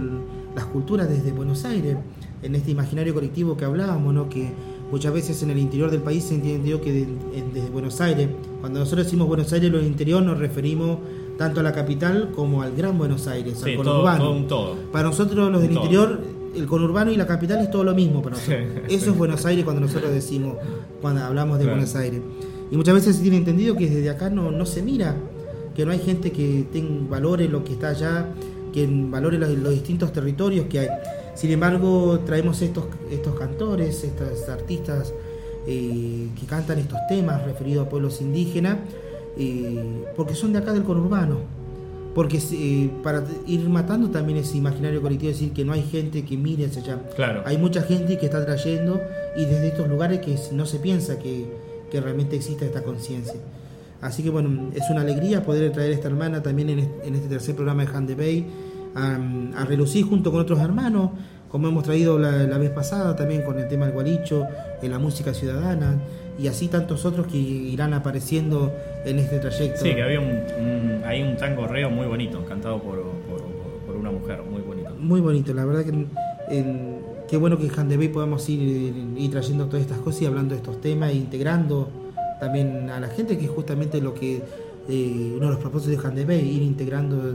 S2: las culturas desde Buenos Aires, en este imaginario colectivo que hablábamos, ¿no? que muchas veces en el interior del país se entendió que de- desde Buenos Aires, cuando nosotros decimos Buenos Aires, lo del interior nos referimos tanto a la capital como al Gran Buenos Aires,
S1: Sí,
S2: al
S1: todo,
S2: conurbano.
S1: todo un todo.
S2: Para nosotros los del
S1: Todo.
S2: interior, el conurbano y la capital es todo lo mismo para nosotros.
S1: Sí,
S2: Eso
S1: sí.
S2: es Buenos Aires cuando nosotros decimos, cuando hablamos de
S1: Claro.
S2: Buenos Aires. Y muchas veces se tiene entendido que desde acá no, no se mira, que no hay gente que tenga valore lo que está allá, que valore los, los distintos territorios que hay. Sin embargo, traemos estos, estos cantores, estos artistas eh, que cantan estos temas referidos a pueblos indígenas, eh, porque son de acá del conurbano. Porque eh, para ir matando también ese imaginario colectivo, decir que no hay gente que mire hacia allá.
S1: Claro.
S2: Hay mucha gente que está trayendo y desde estos lugares que no se piensa que, realmente exista esta conciencia. Así que bueno, es una alegría poder traer a esta hermana también en este, tercer programa de Han de Bay a, a relucir junto con otros hermanos, como hemos traído la, la vez pasada también con el tema del gualicho, en la música ciudadana y así tantos otros que irán apareciendo en este trayecto.
S1: Sí, que había un, un- hay un tango reo muy bonito, cantado por, por, por una mujer, muy bonito.
S2: Muy bonito, la verdad que en- qué bueno que en Handebay podamos ir, ir trayendo todas estas cosas y hablando de estos temas e integrando también a la gente, que es justamente lo que eh, uno de los propósitos de Handebay, ir integrando,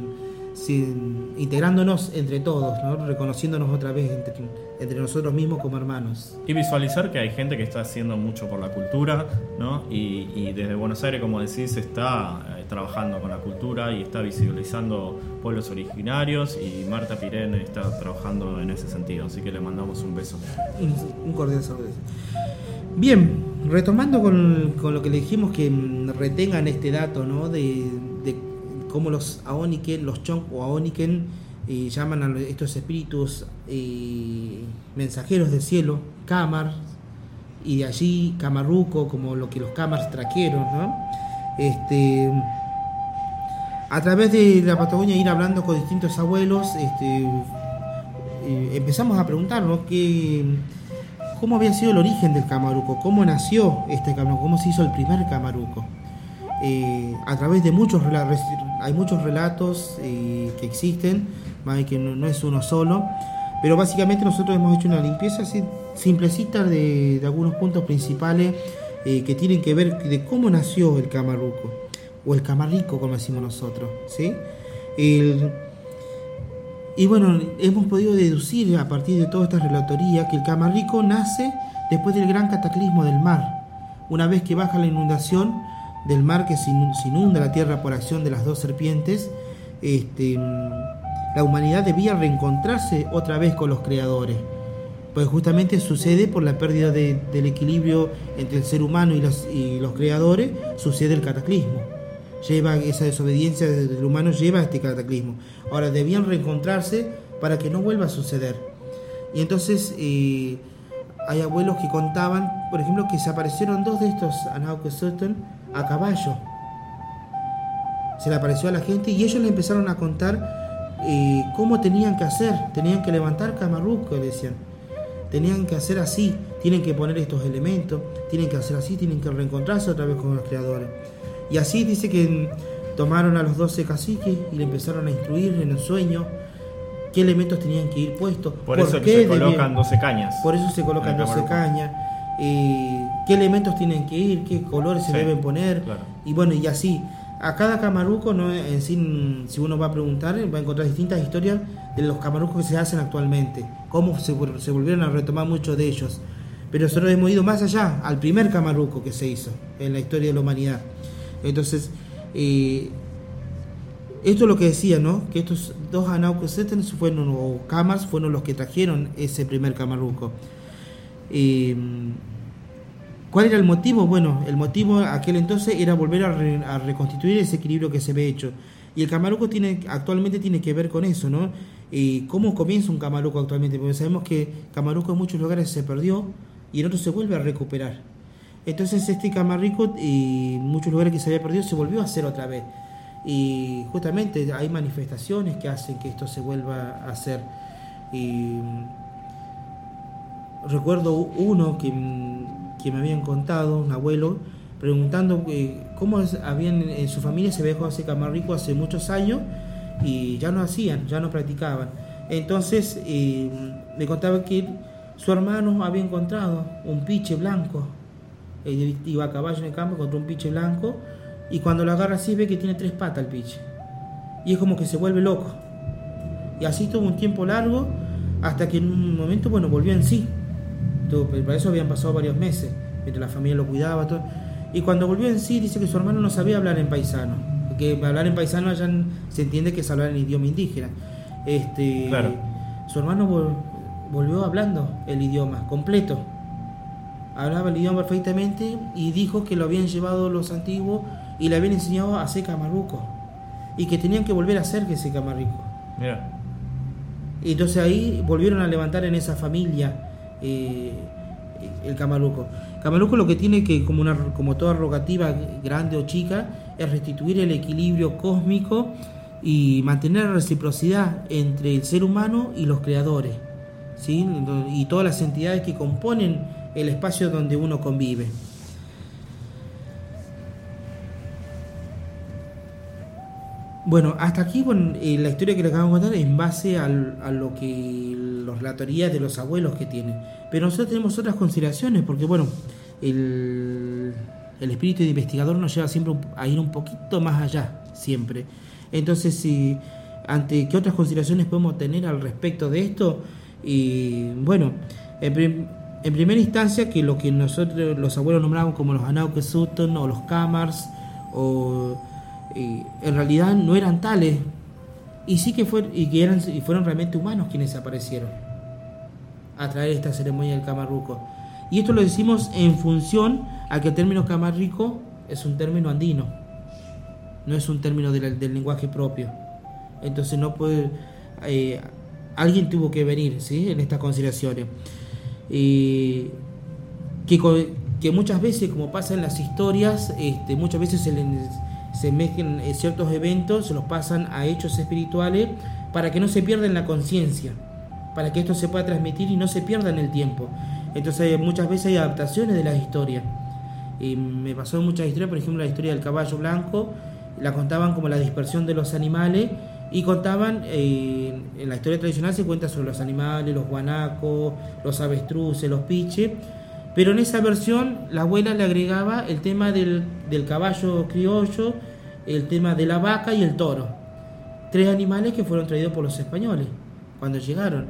S2: sin- integrándonos entre todos, ¿no? reconociéndonos otra vez entre, entre nosotros mismos como hermanos.
S1: Y visualizar que hay gente que está haciendo mucho por la cultura, ¿no? Y, y desde Buenos Aires, como decís, está eh, trabajando con la cultura y está visibilizando pueblos originarios y Marta Pirén está trabajando en ese sentido, así que le mandamos un beso.
S2: Un, un cordial saludo. Bien, retomando con, con lo que le dijimos que mm, retengan este dato, ¿no? De, de cómo los Aoniken, los Chong o Aoniken eh, llaman a estos espíritus eh, mensajeros del cielo, Kamar, y de allí Kamaruko, como lo que los Kamars trajeron, ¿no? Este, a través de la Patagonia ir hablando con distintos abuelos, este, eh, empezamos a preguntarnos qué, cómo había sido el origen del camaruco, cómo nació este camaruco, cómo se hizo el primer camaruco. Eh, a través de muchos relatos, hay muchos relatos eh, que existen, más que no, no es uno solo, pero básicamente nosotros hemos hecho una limpieza así simplecita de, de algunos puntos principales eh, que tienen que ver de cómo nació el camaruco, o el camarrico como decimos nosotros, ¿sí? El, y bueno, hemos podido deducir a partir de toda esta relatoría que el Camarrico nace después del gran cataclismo del mar. Una vez que baja la inundación del mar que se inu- se inunda la tierra por acción de las dos serpientes, este, la humanidad debía reencontrarse otra vez con los creadores. Pues justamente sucede por la pérdida de- del equilibrio entre el ser humano y los, y los creadores, sucede el cataclismo lleva esa desobediencia del humano lleva a este cataclismo. Ahora debían reencontrarse para que no vuelva a suceder. Y entonces eh, hay abuelos que contaban, por ejemplo, que se aparecieron dos de estos Sutton a caballo. Se le apareció a la gente y ellos le empezaron a contar eh, cómo tenían que hacer. Tenían que levantar camarruco, decían. Tenían que hacer así, tienen que poner estos elementos, tienen que hacer así, tienen que reencontrarse otra vez con los creadores. Y así dice que tomaron a los 12 caciques y le empezaron a instruir en el sueño qué elementos tenían que ir puestos.
S1: Por, eso que se
S2: debían-
S1: colocan 12 cañas.
S2: por eso se colocan
S1: En el
S2: 12
S1: camaruco.
S2: cañas, eh, qué elementos tienen que ir, qué colores se deben poner,
S1: claro.
S2: y bueno, y así. A cada camaruco, ¿no? en sí, si uno va a preguntar, va a encontrar distintas historias de los camarucos que se hacen actualmente, cómo se volvieron a retomar muchos de ellos. Pero nosotros hemos ido más allá, al primer camaruco que se hizo en la historia de la humanidad. Entonces, eh, esto es lo que decía, ¿no? Que estos dos Anauqueseten fueron, o Kamars, fueron los que trajeron ese primer Camarruco. Eh, ¿Cuál era el motivo? Bueno, el motivo aquel entonces era volver a, re- reconstituir ese equilibrio que se ve hecho. Y el Camaruco tiene, actualmente tiene que ver con eso, ¿no? ¿Cómo comienza un Camaruco actualmente? Porque sabemos que Camaruco en muchos lugares se perdió y en otros se vuelve a recuperar. Entonces este Camarrico, eh, en muchos lugares que se había perdido, se volvió a hacer otra vez. Y justamente hay manifestaciones que hacen que esto se vuelva a hacer. Y recuerdo uno que, mm, que me habían contado, un abuelo, preguntando eh, cómo habían en su familia se dejó hacer camarrico hace muchos años y ya no hacían, ya no practicaban. Entonces eh, me contaba que su hermano había encontrado un piche blanco. Iba a caballo en el campo, encontró un piche blanco y cuando lo agarra así ve que tiene tres patas el piche. Y es como que se vuelve loco. Y así tuvo un tiempo largo hasta que en un momento, bueno, volvió en sí. Tuvo- Para eso habían pasado varios meses, mientras la familia lo cuidaba. Todo. Y cuando volvió en sí, dice que su hermano no sabía hablar en paisano. Porque hablar en paisano allá se entiende que es hablar en idioma indígena. Este,
S1: Claro.
S2: Su hermano vol- volvió hablando el idioma completo. Hablaba el idioma perfectamente y dijo que lo habían llevado los antiguos y le habían enseñado a hacer camarruco. Y que tenían que volver a hacer ese camarrico.
S1: Mira,
S2: Y entonces ahí volvieron a levantar en esa familia eh, el camaruco. Camaruco lo que tiene que, como, una, como toda rogativa grande o chica, es restituir el equilibrio cósmico y mantener la reciprocidad entre el ser humano y los creadores, ¿sí? y todas las entidades que componen el espacio donde uno convive. Bueno, hasta aquí eh, la historia que les acabamos de contar en base a lo que los relatorías de los abuelos que tienen. Pero nosotros tenemos otras consideraciones, porque bueno, el, espíritu de investigador nos lleva siempre a ir un poquito más allá, siempre. Entonces, si, ante qué otras consideraciones podemos tener al respecto de esto, y bueno, en primera instancia que lo que nosotros los abuelos nombramos como los Anauke Sutton o los Kamars, o en realidad no eran tales y sí que fue, y que eran y fueron realmente humanos quienes aparecieron a traer esta ceremonia del camarruco. Y esto lo decimos en función a que el término camarrico es un término andino no es un término del, del lenguaje propio. Entonces no puede eh, alguien tuvo que venir ¿sí? en estas consideraciones Eh, que, que muchas veces, como pasa en las historias, este, muchas veces se, le- se mezclan eh, ciertos eventos, se los pasan a hechos espirituales para que no se pierda en la conciencia, para que esto se pueda transmitir y no se pierda en el tiempo. Entonces muchas veces hay adaptaciones de las historias. Y me pasó muchas historias, por ejemplo la historia del caballo blanco, la contaban como la dispersión de los animales y contaban, eh, en la historia tradicional se cuenta sobre los animales, los guanacos, los avestruces, los piches, pero en esa versión la abuela le agregaba el tema del, del caballo criollo, el tema de la vaca y el toro. Tres animales que fueron traídos por los españoles cuando llegaron.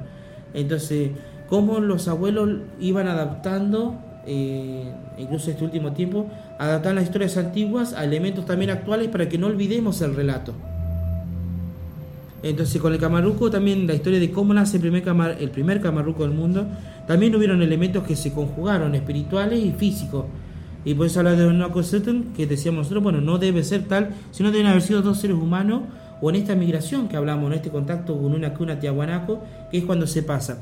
S2: Entonces, cómo los abuelos iban adaptando, eh, incluso este último tiempo, adaptar las historias antiguas a elementos también actuales para que no olvidemos el relato. Entonces con el Camaruco también la historia de cómo nace el primer, camar- el primer Camaruco del mundo, también hubieron elementos que se conjugaron, espirituales y físicos. Y por eso de una cosa que decíamos nosotros, bueno, no debe ser tal, sino deben haber sido dos seres humanos, o en esta migración que hablamos, en este contacto con una cuna tiahuanaco, que es cuando se pasa.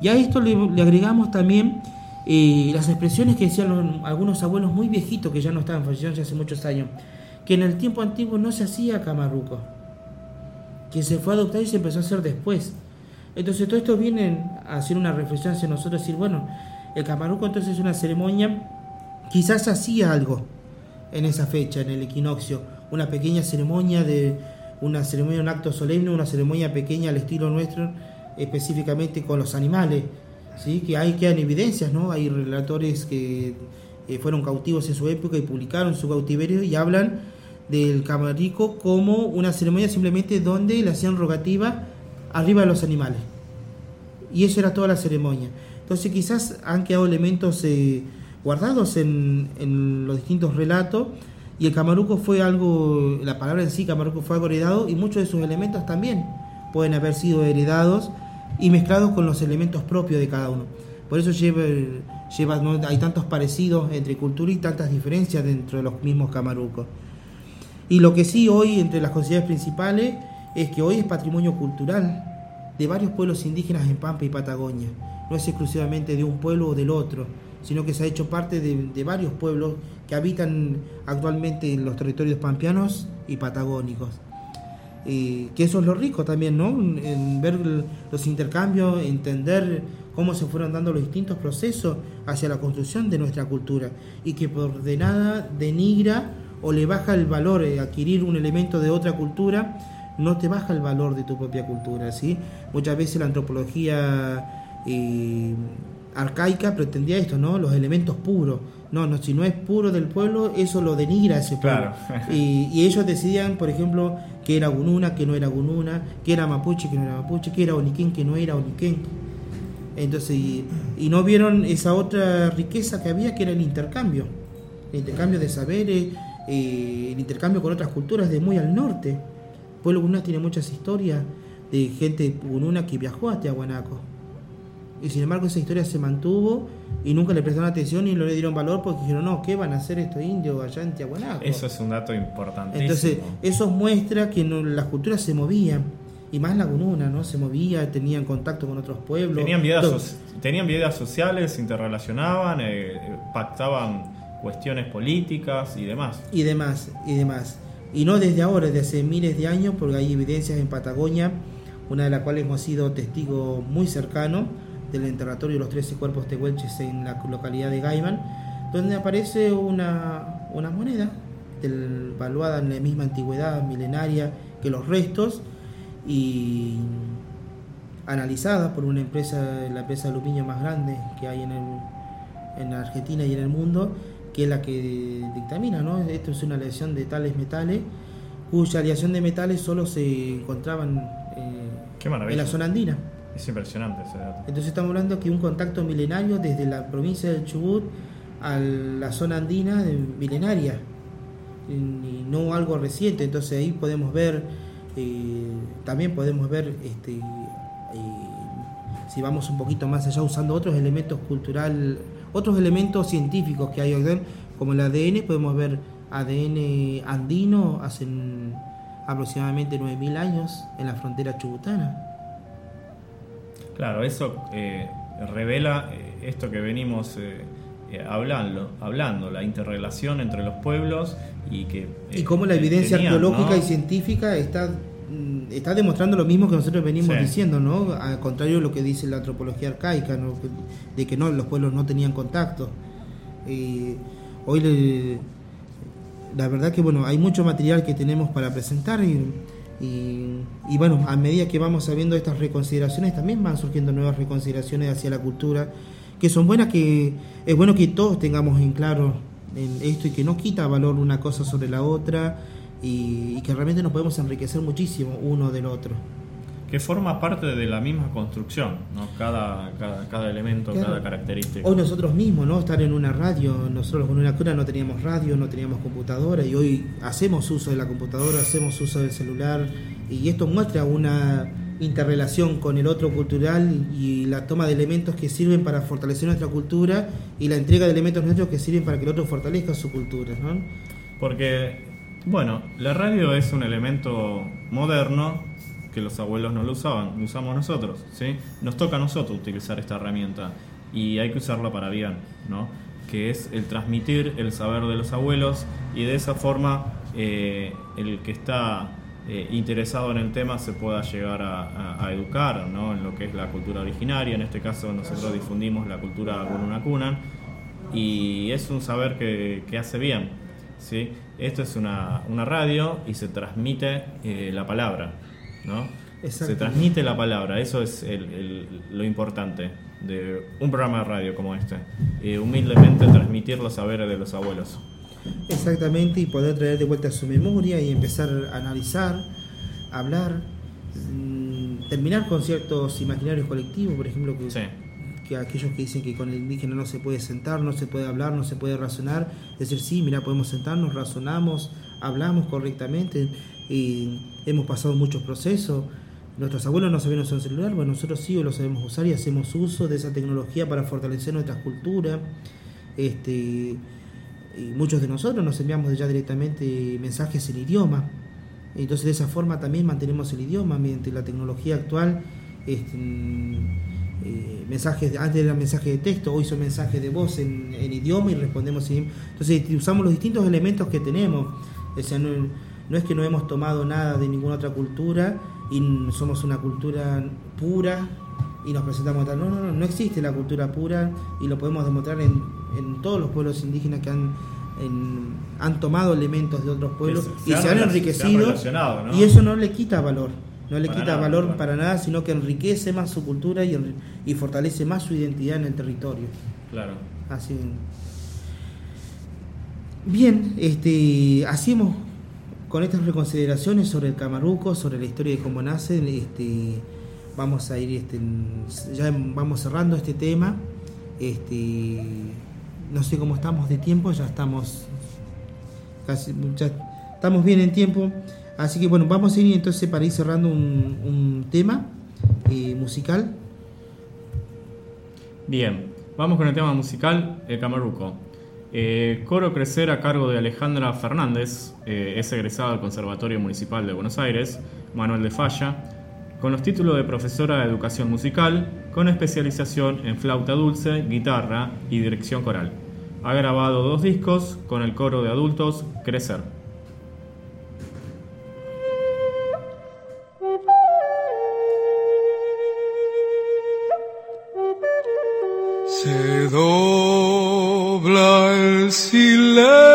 S2: Y a esto le, le agregamos también eh, las expresiones que decían los- algunos abuelos muy viejitos que ya no estaban fallecidos hace muchos años, que en el tiempo antiguo no se hacía Camaruco que se fue a adoptar y se empezó a hacer después. Entonces todo esto viene a hacer una reflexión hacia nosotros, decir, bueno, el camaruco entonces es una ceremonia, quizás hacía algo en esa fecha, en el equinoccio, una pequeña ceremonia de una ceremonia, un acto solemne, una ceremonia pequeña al estilo nuestro, específicamente con los animales, ¿sí? que hay quedan evidencias, ¿no? Hay relatores que eh, fueron cautivos en su época y publicaron su cautiverio y hablan del camarico como una ceremonia simplemente donde le hacían rogativa arriba de los animales. Y eso era toda la ceremonia. Entonces quizás han quedado elementos eh, guardados en, en los distintos relatos y el camaruco fue algo, la palabra en sí camaruco fue algo heredado y muchos de sus elementos también pueden haber sido heredados y mezclados con los elementos propios de cada uno. Por eso lleva, lleva hay tantos parecidos entre cultura y tantas diferencias dentro de los mismos camarucos. Y lo que sí hoy entre las consideraciones principales es que hoy es patrimonio cultural de varios pueblos indígenas en Pampa y Patagonia. No es exclusivamente de un pueblo o del otro, sino que se ha hecho parte de, de varios pueblos que habitan actualmente en los territorios pampeanos y patagónicos. Eh, que eso es lo rico también, ¿no? En ver los intercambios, entender cómo se fueron dando los distintos procesos hacia la construcción de nuestra cultura y que por de nada denigra o le baja el valor eh, adquirir un elemento de otra cultura no te baja el valor de tu propia cultura ¿sí? muchas veces la antropología eh, arcaica pretendía esto no los elementos puros no, no si no es puro del pueblo eso lo denigra ese pueblo
S1: Claro.
S2: y, y ellos decidían por ejemplo que era gununa que no era gununa que era mapuche que no era mapuche que era oniquén que no era oniquén entonces y, y no vieron esa otra riqueza que había que era el intercambio el intercambio de saberes, eh, el intercambio con otras culturas de muy al norte. Pueblo Gununa tiene muchas historias de gente Gununa que viajó a Tiahuanaco. Y sin embargo esa historia se mantuvo y nunca le prestaron atención y no le dieron valor porque dijeron, no, ¿qué van a hacer estos indios allá en Tiahuanaco?
S1: Eso es un dato importantísimo.
S2: Entonces, eso muestra que no- las culturas se movían y más la Gununa, ¿no? Se movía, tenían contacto con otros pueblos.
S1: Tenían vidas, soci- tenían vidas sociales, se interrelacionaban, eh, pactaban cuestiones políticas y demás.
S2: y demás, y demás. Y no desde ahora, desde hace miles de años, porque hay evidencias en Patagonia, una de las cuales hemos sido testigo muy cercano del enterratorio de los 13 cuerpos tehuelches en la localidad de Gaiman, donde aparece una, una moneda del- valuada en la misma antigüedad milenaria que los restos y analizada por una empresa, la empresa de aluminio más grande que hay en, el, en Argentina y en el mundo, que es la que dictamina, ¿no? Esto es una aleación de tales metales, cuya aleación de metales solo se encontraban eh, en la zona andina.
S1: Es impresionante ese dato.
S2: Entonces estamos hablando que un contacto milenario desde la provincia del Chubut a la zona andina milenaria y no algo reciente. Entonces ahí podemos ver, eh, también podemos ver, este, eh, si vamos un poquito más allá usando otros elementos cultural, otros elementos científicos que hay acá, como el ADN, podemos ver ADN andino hace aproximadamente 9.000 años en la frontera chubutana.
S1: Claro, eso eh, revela eh, esto que venimos eh, eh, hablando, hablando, la interrelación entre los pueblos y que...
S2: y
S1: eh,
S2: cómo la evidencia
S1: tenían,
S2: arqueológica
S1: ¿no?
S2: y científica está, mm, está demostrando lo mismo que nosotros venimos
S1: Sí.
S2: diciendo, ¿no? Al contrario de lo que dice la antropología arcaica, ¿no? De que no, los pueblos no tenían contacto. Eh, hoy le- la verdad que bueno, hay mucho material que tenemos para presentar y, y- y, bueno, a medida que vamos sabiendo estas reconsideraciones, también van surgiendo nuevas reconsideraciones hacia la cultura, que son buenas, que es bueno que todos tengamos en claro en esto y que no quita valor una cosa sobre la otra y, y que realmente nos podemos enriquecer muchísimo uno del otro.
S1: Que forma parte de la misma construcción, ¿no? Cada, cada, cada elemento,
S2: Claro.
S1: cada característica.
S2: Hoy nosotros mismos, ¿no? Estar en una radio, nosotros con una cura no teníamos radio, no teníamos computadora y hoy hacemos uso de la computadora, hacemos uso del celular y esto muestra una interrelación con el otro cultural y la toma de elementos que sirven para fortalecer nuestra cultura y la entrega de elementos nuestros que sirven para que el otro fortalezca su cultura, ¿no?
S1: Porque, bueno, la radio es un elemento moderno que los abuelos no lo usaban, lo usamos nosotros, ¿sí? Nos toca a nosotros utilizar esta herramienta y hay que usarla para bien, ¿no? Que es el transmitir el saber de los abuelos y de esa forma eh, el que está eh, interesado en el tema se pueda llegar a, educar, ¿no? En lo que es la cultura originaria, en este caso nosotros difundimos la cultura Gurunakunan y es un saber que, que hace bien. ¿sí? Esto es una, una radio y se transmite eh, la palabra. ¿No? Se transmite la palabra, eso es el- el- lo importante de un programa de radio como este. Eh, humildemente transmitir los saberes de los abuelos.
S2: Exactamente, y poder traer de vuelta su memoria y empezar a analizar, hablar, mm, terminar con ciertos imaginarios colectivos, por ejemplo, que,
S1: Sí.
S2: que aquellos que dicen que con el indígena no se puede sentar, no se puede hablar, no se puede razonar, decir, sí, mira, podemos sentarnos, razonamos, hablamos correctamente, y hemos pasado muchos procesos. Nuestros abuelos no sabían usar un celular, bueno, nosotros sí lo sabemos usar y hacemos uso de esa tecnología para fortalecer nuestra cultura. Este, y muchos de nosotros nos enviamos ya directamente mensajes en idioma. Entonces de esa forma también mantenemos el idioma mediante la tecnología actual. este, eh, mensajes antes eran mensajes de texto, hoy son mensajes de voz en, en idioma y respondemos en Entonces usamos los distintos elementos que tenemos. O no, no es que no hemos tomado nada de ninguna otra cultura y somos una cultura pura y nos presentamos tal. No, no, no, no existe la cultura pura y lo podemos demostrar en, en todos los pueblos indígenas que han, en- han tomado elementos de otros pueblos
S1: se-
S2: y
S1: se
S2: se,
S1: han se
S2: enriquecido. Y eso no le quita valor. No le
S1: Para
S2: quita
S1: nada,
S2: valor para nada, sino que enriquece más su cultura y, y fortalece más su identidad en el territorio.
S1: Claro.
S2: Así. Bien, este, así hemos, con estas reconsideraciones sobre el Camaruco, sobre la historia de cómo nace, este, vamos a ir, este, ya vamos cerrando este tema. Este, no sé cómo estamos de tiempo, ya estamos casi, estamos bien en tiempo. Así que bueno, vamos a ir entonces para ir cerrando un, un tema eh, musical.
S1: Bien, vamos con el tema musical, el Camaruco. Eh, coro Crecer a cargo de Alejandra Fernández, eh, es egresada del Conservatorio Municipal de Buenos Aires, Manuel de Falla. con los títulos de profesora de educación musical, con especialización en flauta dulce, guitarra y dirección coral. Ha grabado dos discos con el coro de adultos Crecer.
S7: Dobla el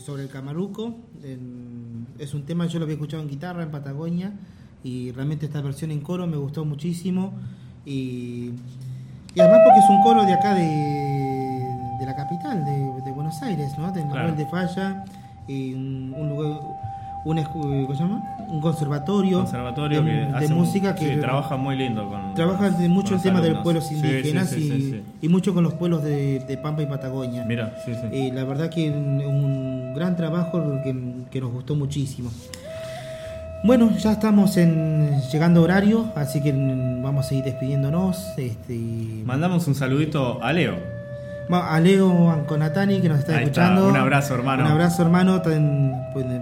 S7: sobre
S1: el
S2: camaruco. en- es un tema, yo lo había escuchado en guitarra en Patagonia y realmente esta versión en coro me gustó muchísimo y, y además porque es un coro de acá de, de la capital, de, de Buenos Aires, ¿no? De Manuel
S1: Claro.
S2: de Falla, y un, un lugar, un, escu- ¿cómo se llama? Un conservatorio,
S1: Conservatorio
S2: de,
S1: que
S2: de
S1: hace
S2: música que
S1: sí, trabaja muy lindo con
S2: trabaja mucho el
S1: los
S2: tema de
S1: alumnos.
S2: pueblos indígenas
S1: sí, sí,
S2: y, mucho con los pueblos de, de Pampa y Patagonia.
S1: Mira.
S2: Eh, la verdad que un, un gran trabajo que, que nos gustó muchísimo. Bueno, ya estamos en llegando a horario, así que mm, vamos a ir despidiéndonos. Este,
S1: Mandamos un saludito a Leo.
S2: A Leo Anconatani que nos está
S1: Ahí está,
S2: escuchando.
S1: un abrazo, hermano.
S2: Un abrazo, hermano,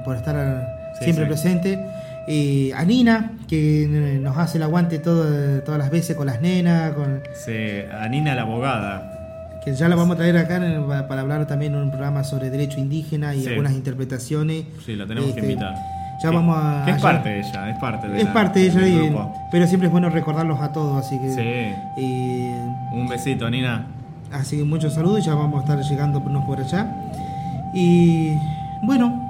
S2: por, estar
S1: Sí,
S2: siempre
S1: sí.
S2: presente. Eh, a Nina, que nos hace el aguante todo- todas las veces con las nenas, con,
S1: Se, a Nina la abogada.
S2: Que ya la vamos a traer acá para, hablar también en un programa sobre derecho indígena y
S1: Sí.
S2: algunas interpretaciones.
S1: Sí, la tenemos
S2: Este,
S1: que invitar.
S2: Ya vamos a.
S1: Que es parte de ella, es parte de
S2: Es
S1: la-
S2: parte de ella, y- pero siempre es bueno recordarlos a todos, así que.
S1: Sí.
S2: eh,
S1: Un besito, Nina.
S2: Así que muchos saludos, ya vamos a estar llegándonos por allá. Y bueno,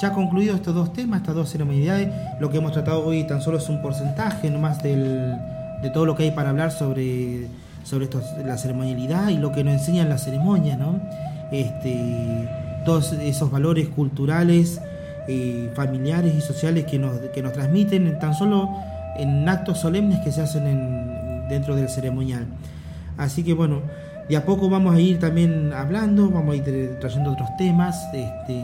S2: ya concluido estos dos temas, estas dos ceremonialidades, lo que hemos tratado hoy tan solo es un porcentaje nomás del, de todo lo que hay para hablar sobre, sobre estos, la ceremonialidad y lo que nos enseñan las ceremonias, ¿no? Este, todos esos valores culturales, eh, familiares y sociales que nos, que nos transmiten tan solo en actos solemnes que se hacen en- dentro del ceremonial. Así que bueno, de a poco vamos a ir también hablando, vamos a ir tra- trayendo otros temas. Este,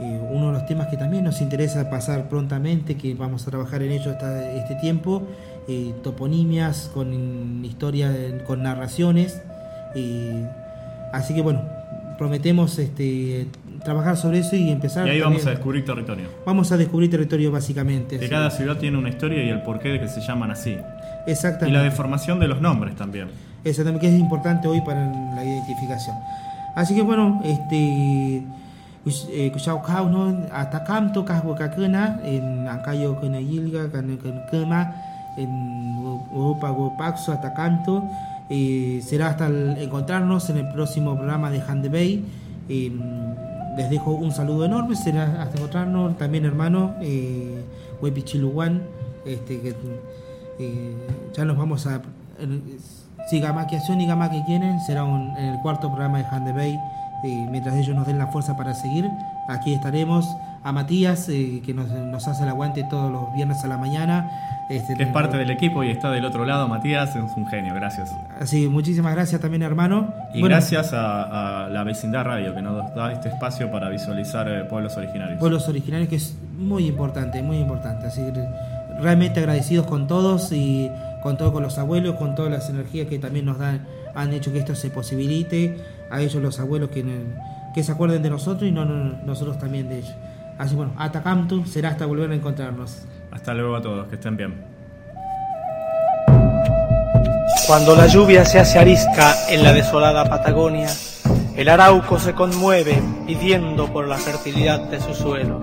S2: eh, uno de los temas que también nos interesa pasar prontamente, que vamos a trabajar en ello este tiempo, eh, toponimias con historia, con narraciones. eh, así que bueno, prometemos este, trabajar sobre eso y empezar.
S1: Y ahí
S2: también-
S1: vamos a descubrir territorio.
S2: vamos a descubrir territorio básicamente.
S1: Que cada ciudad tiene una historia y el porqué de que se llaman así. Y
S2: Exactamente.
S1: la deformación de los nombres también.
S2: También que es importante hoy para la identificación. Así que bueno, este eh, kusau kau no atakam to kahwa kakena en ankayo kena yilga kan kema en Europa Paxo atacanto eh, será hasta el encontrarnos en el próximo programa de Hande Bay. Eh, les dejo un saludo enorme, será hasta encontrarnos también hermano eh, Wepichiluwan, este que eh, ya nos vamos a si Gamaquiación y Gama que quieren será un- en el cuarto programa de Hande Bay mientras ellos nos den la fuerza para seguir aquí estaremos a Matías eh, que nos, nos hace el aguante todos los viernes a la mañana este,
S1: es parte del equipo y está del otro lado. Matías es un genio, gracias.
S2: así muchísimas gracias también hermano
S1: Y
S2: Bueno,
S1: gracias a, a la vecindad radio que nos da este espacio para visualizar eh, pueblos originarios.
S2: pueblos originarios que es muy importante, muy importante. Así que realmente agradecidos con todos y con todo con los abuelos, con todas las energías que también nos dan, han hecho que esto se posibilite. A ellos los abuelos que, que se acuerden de nosotros y no, no- nosotros también de ellos. Así bueno, Atacamtu será hasta volver a encontrarnos.
S1: Hasta luego a todos, que estén bien.
S8: Cuando la lluvia se hace arisca en la desolada Patagonia, el arauco se conmueve pidiendo por la fertilidad de su suelo.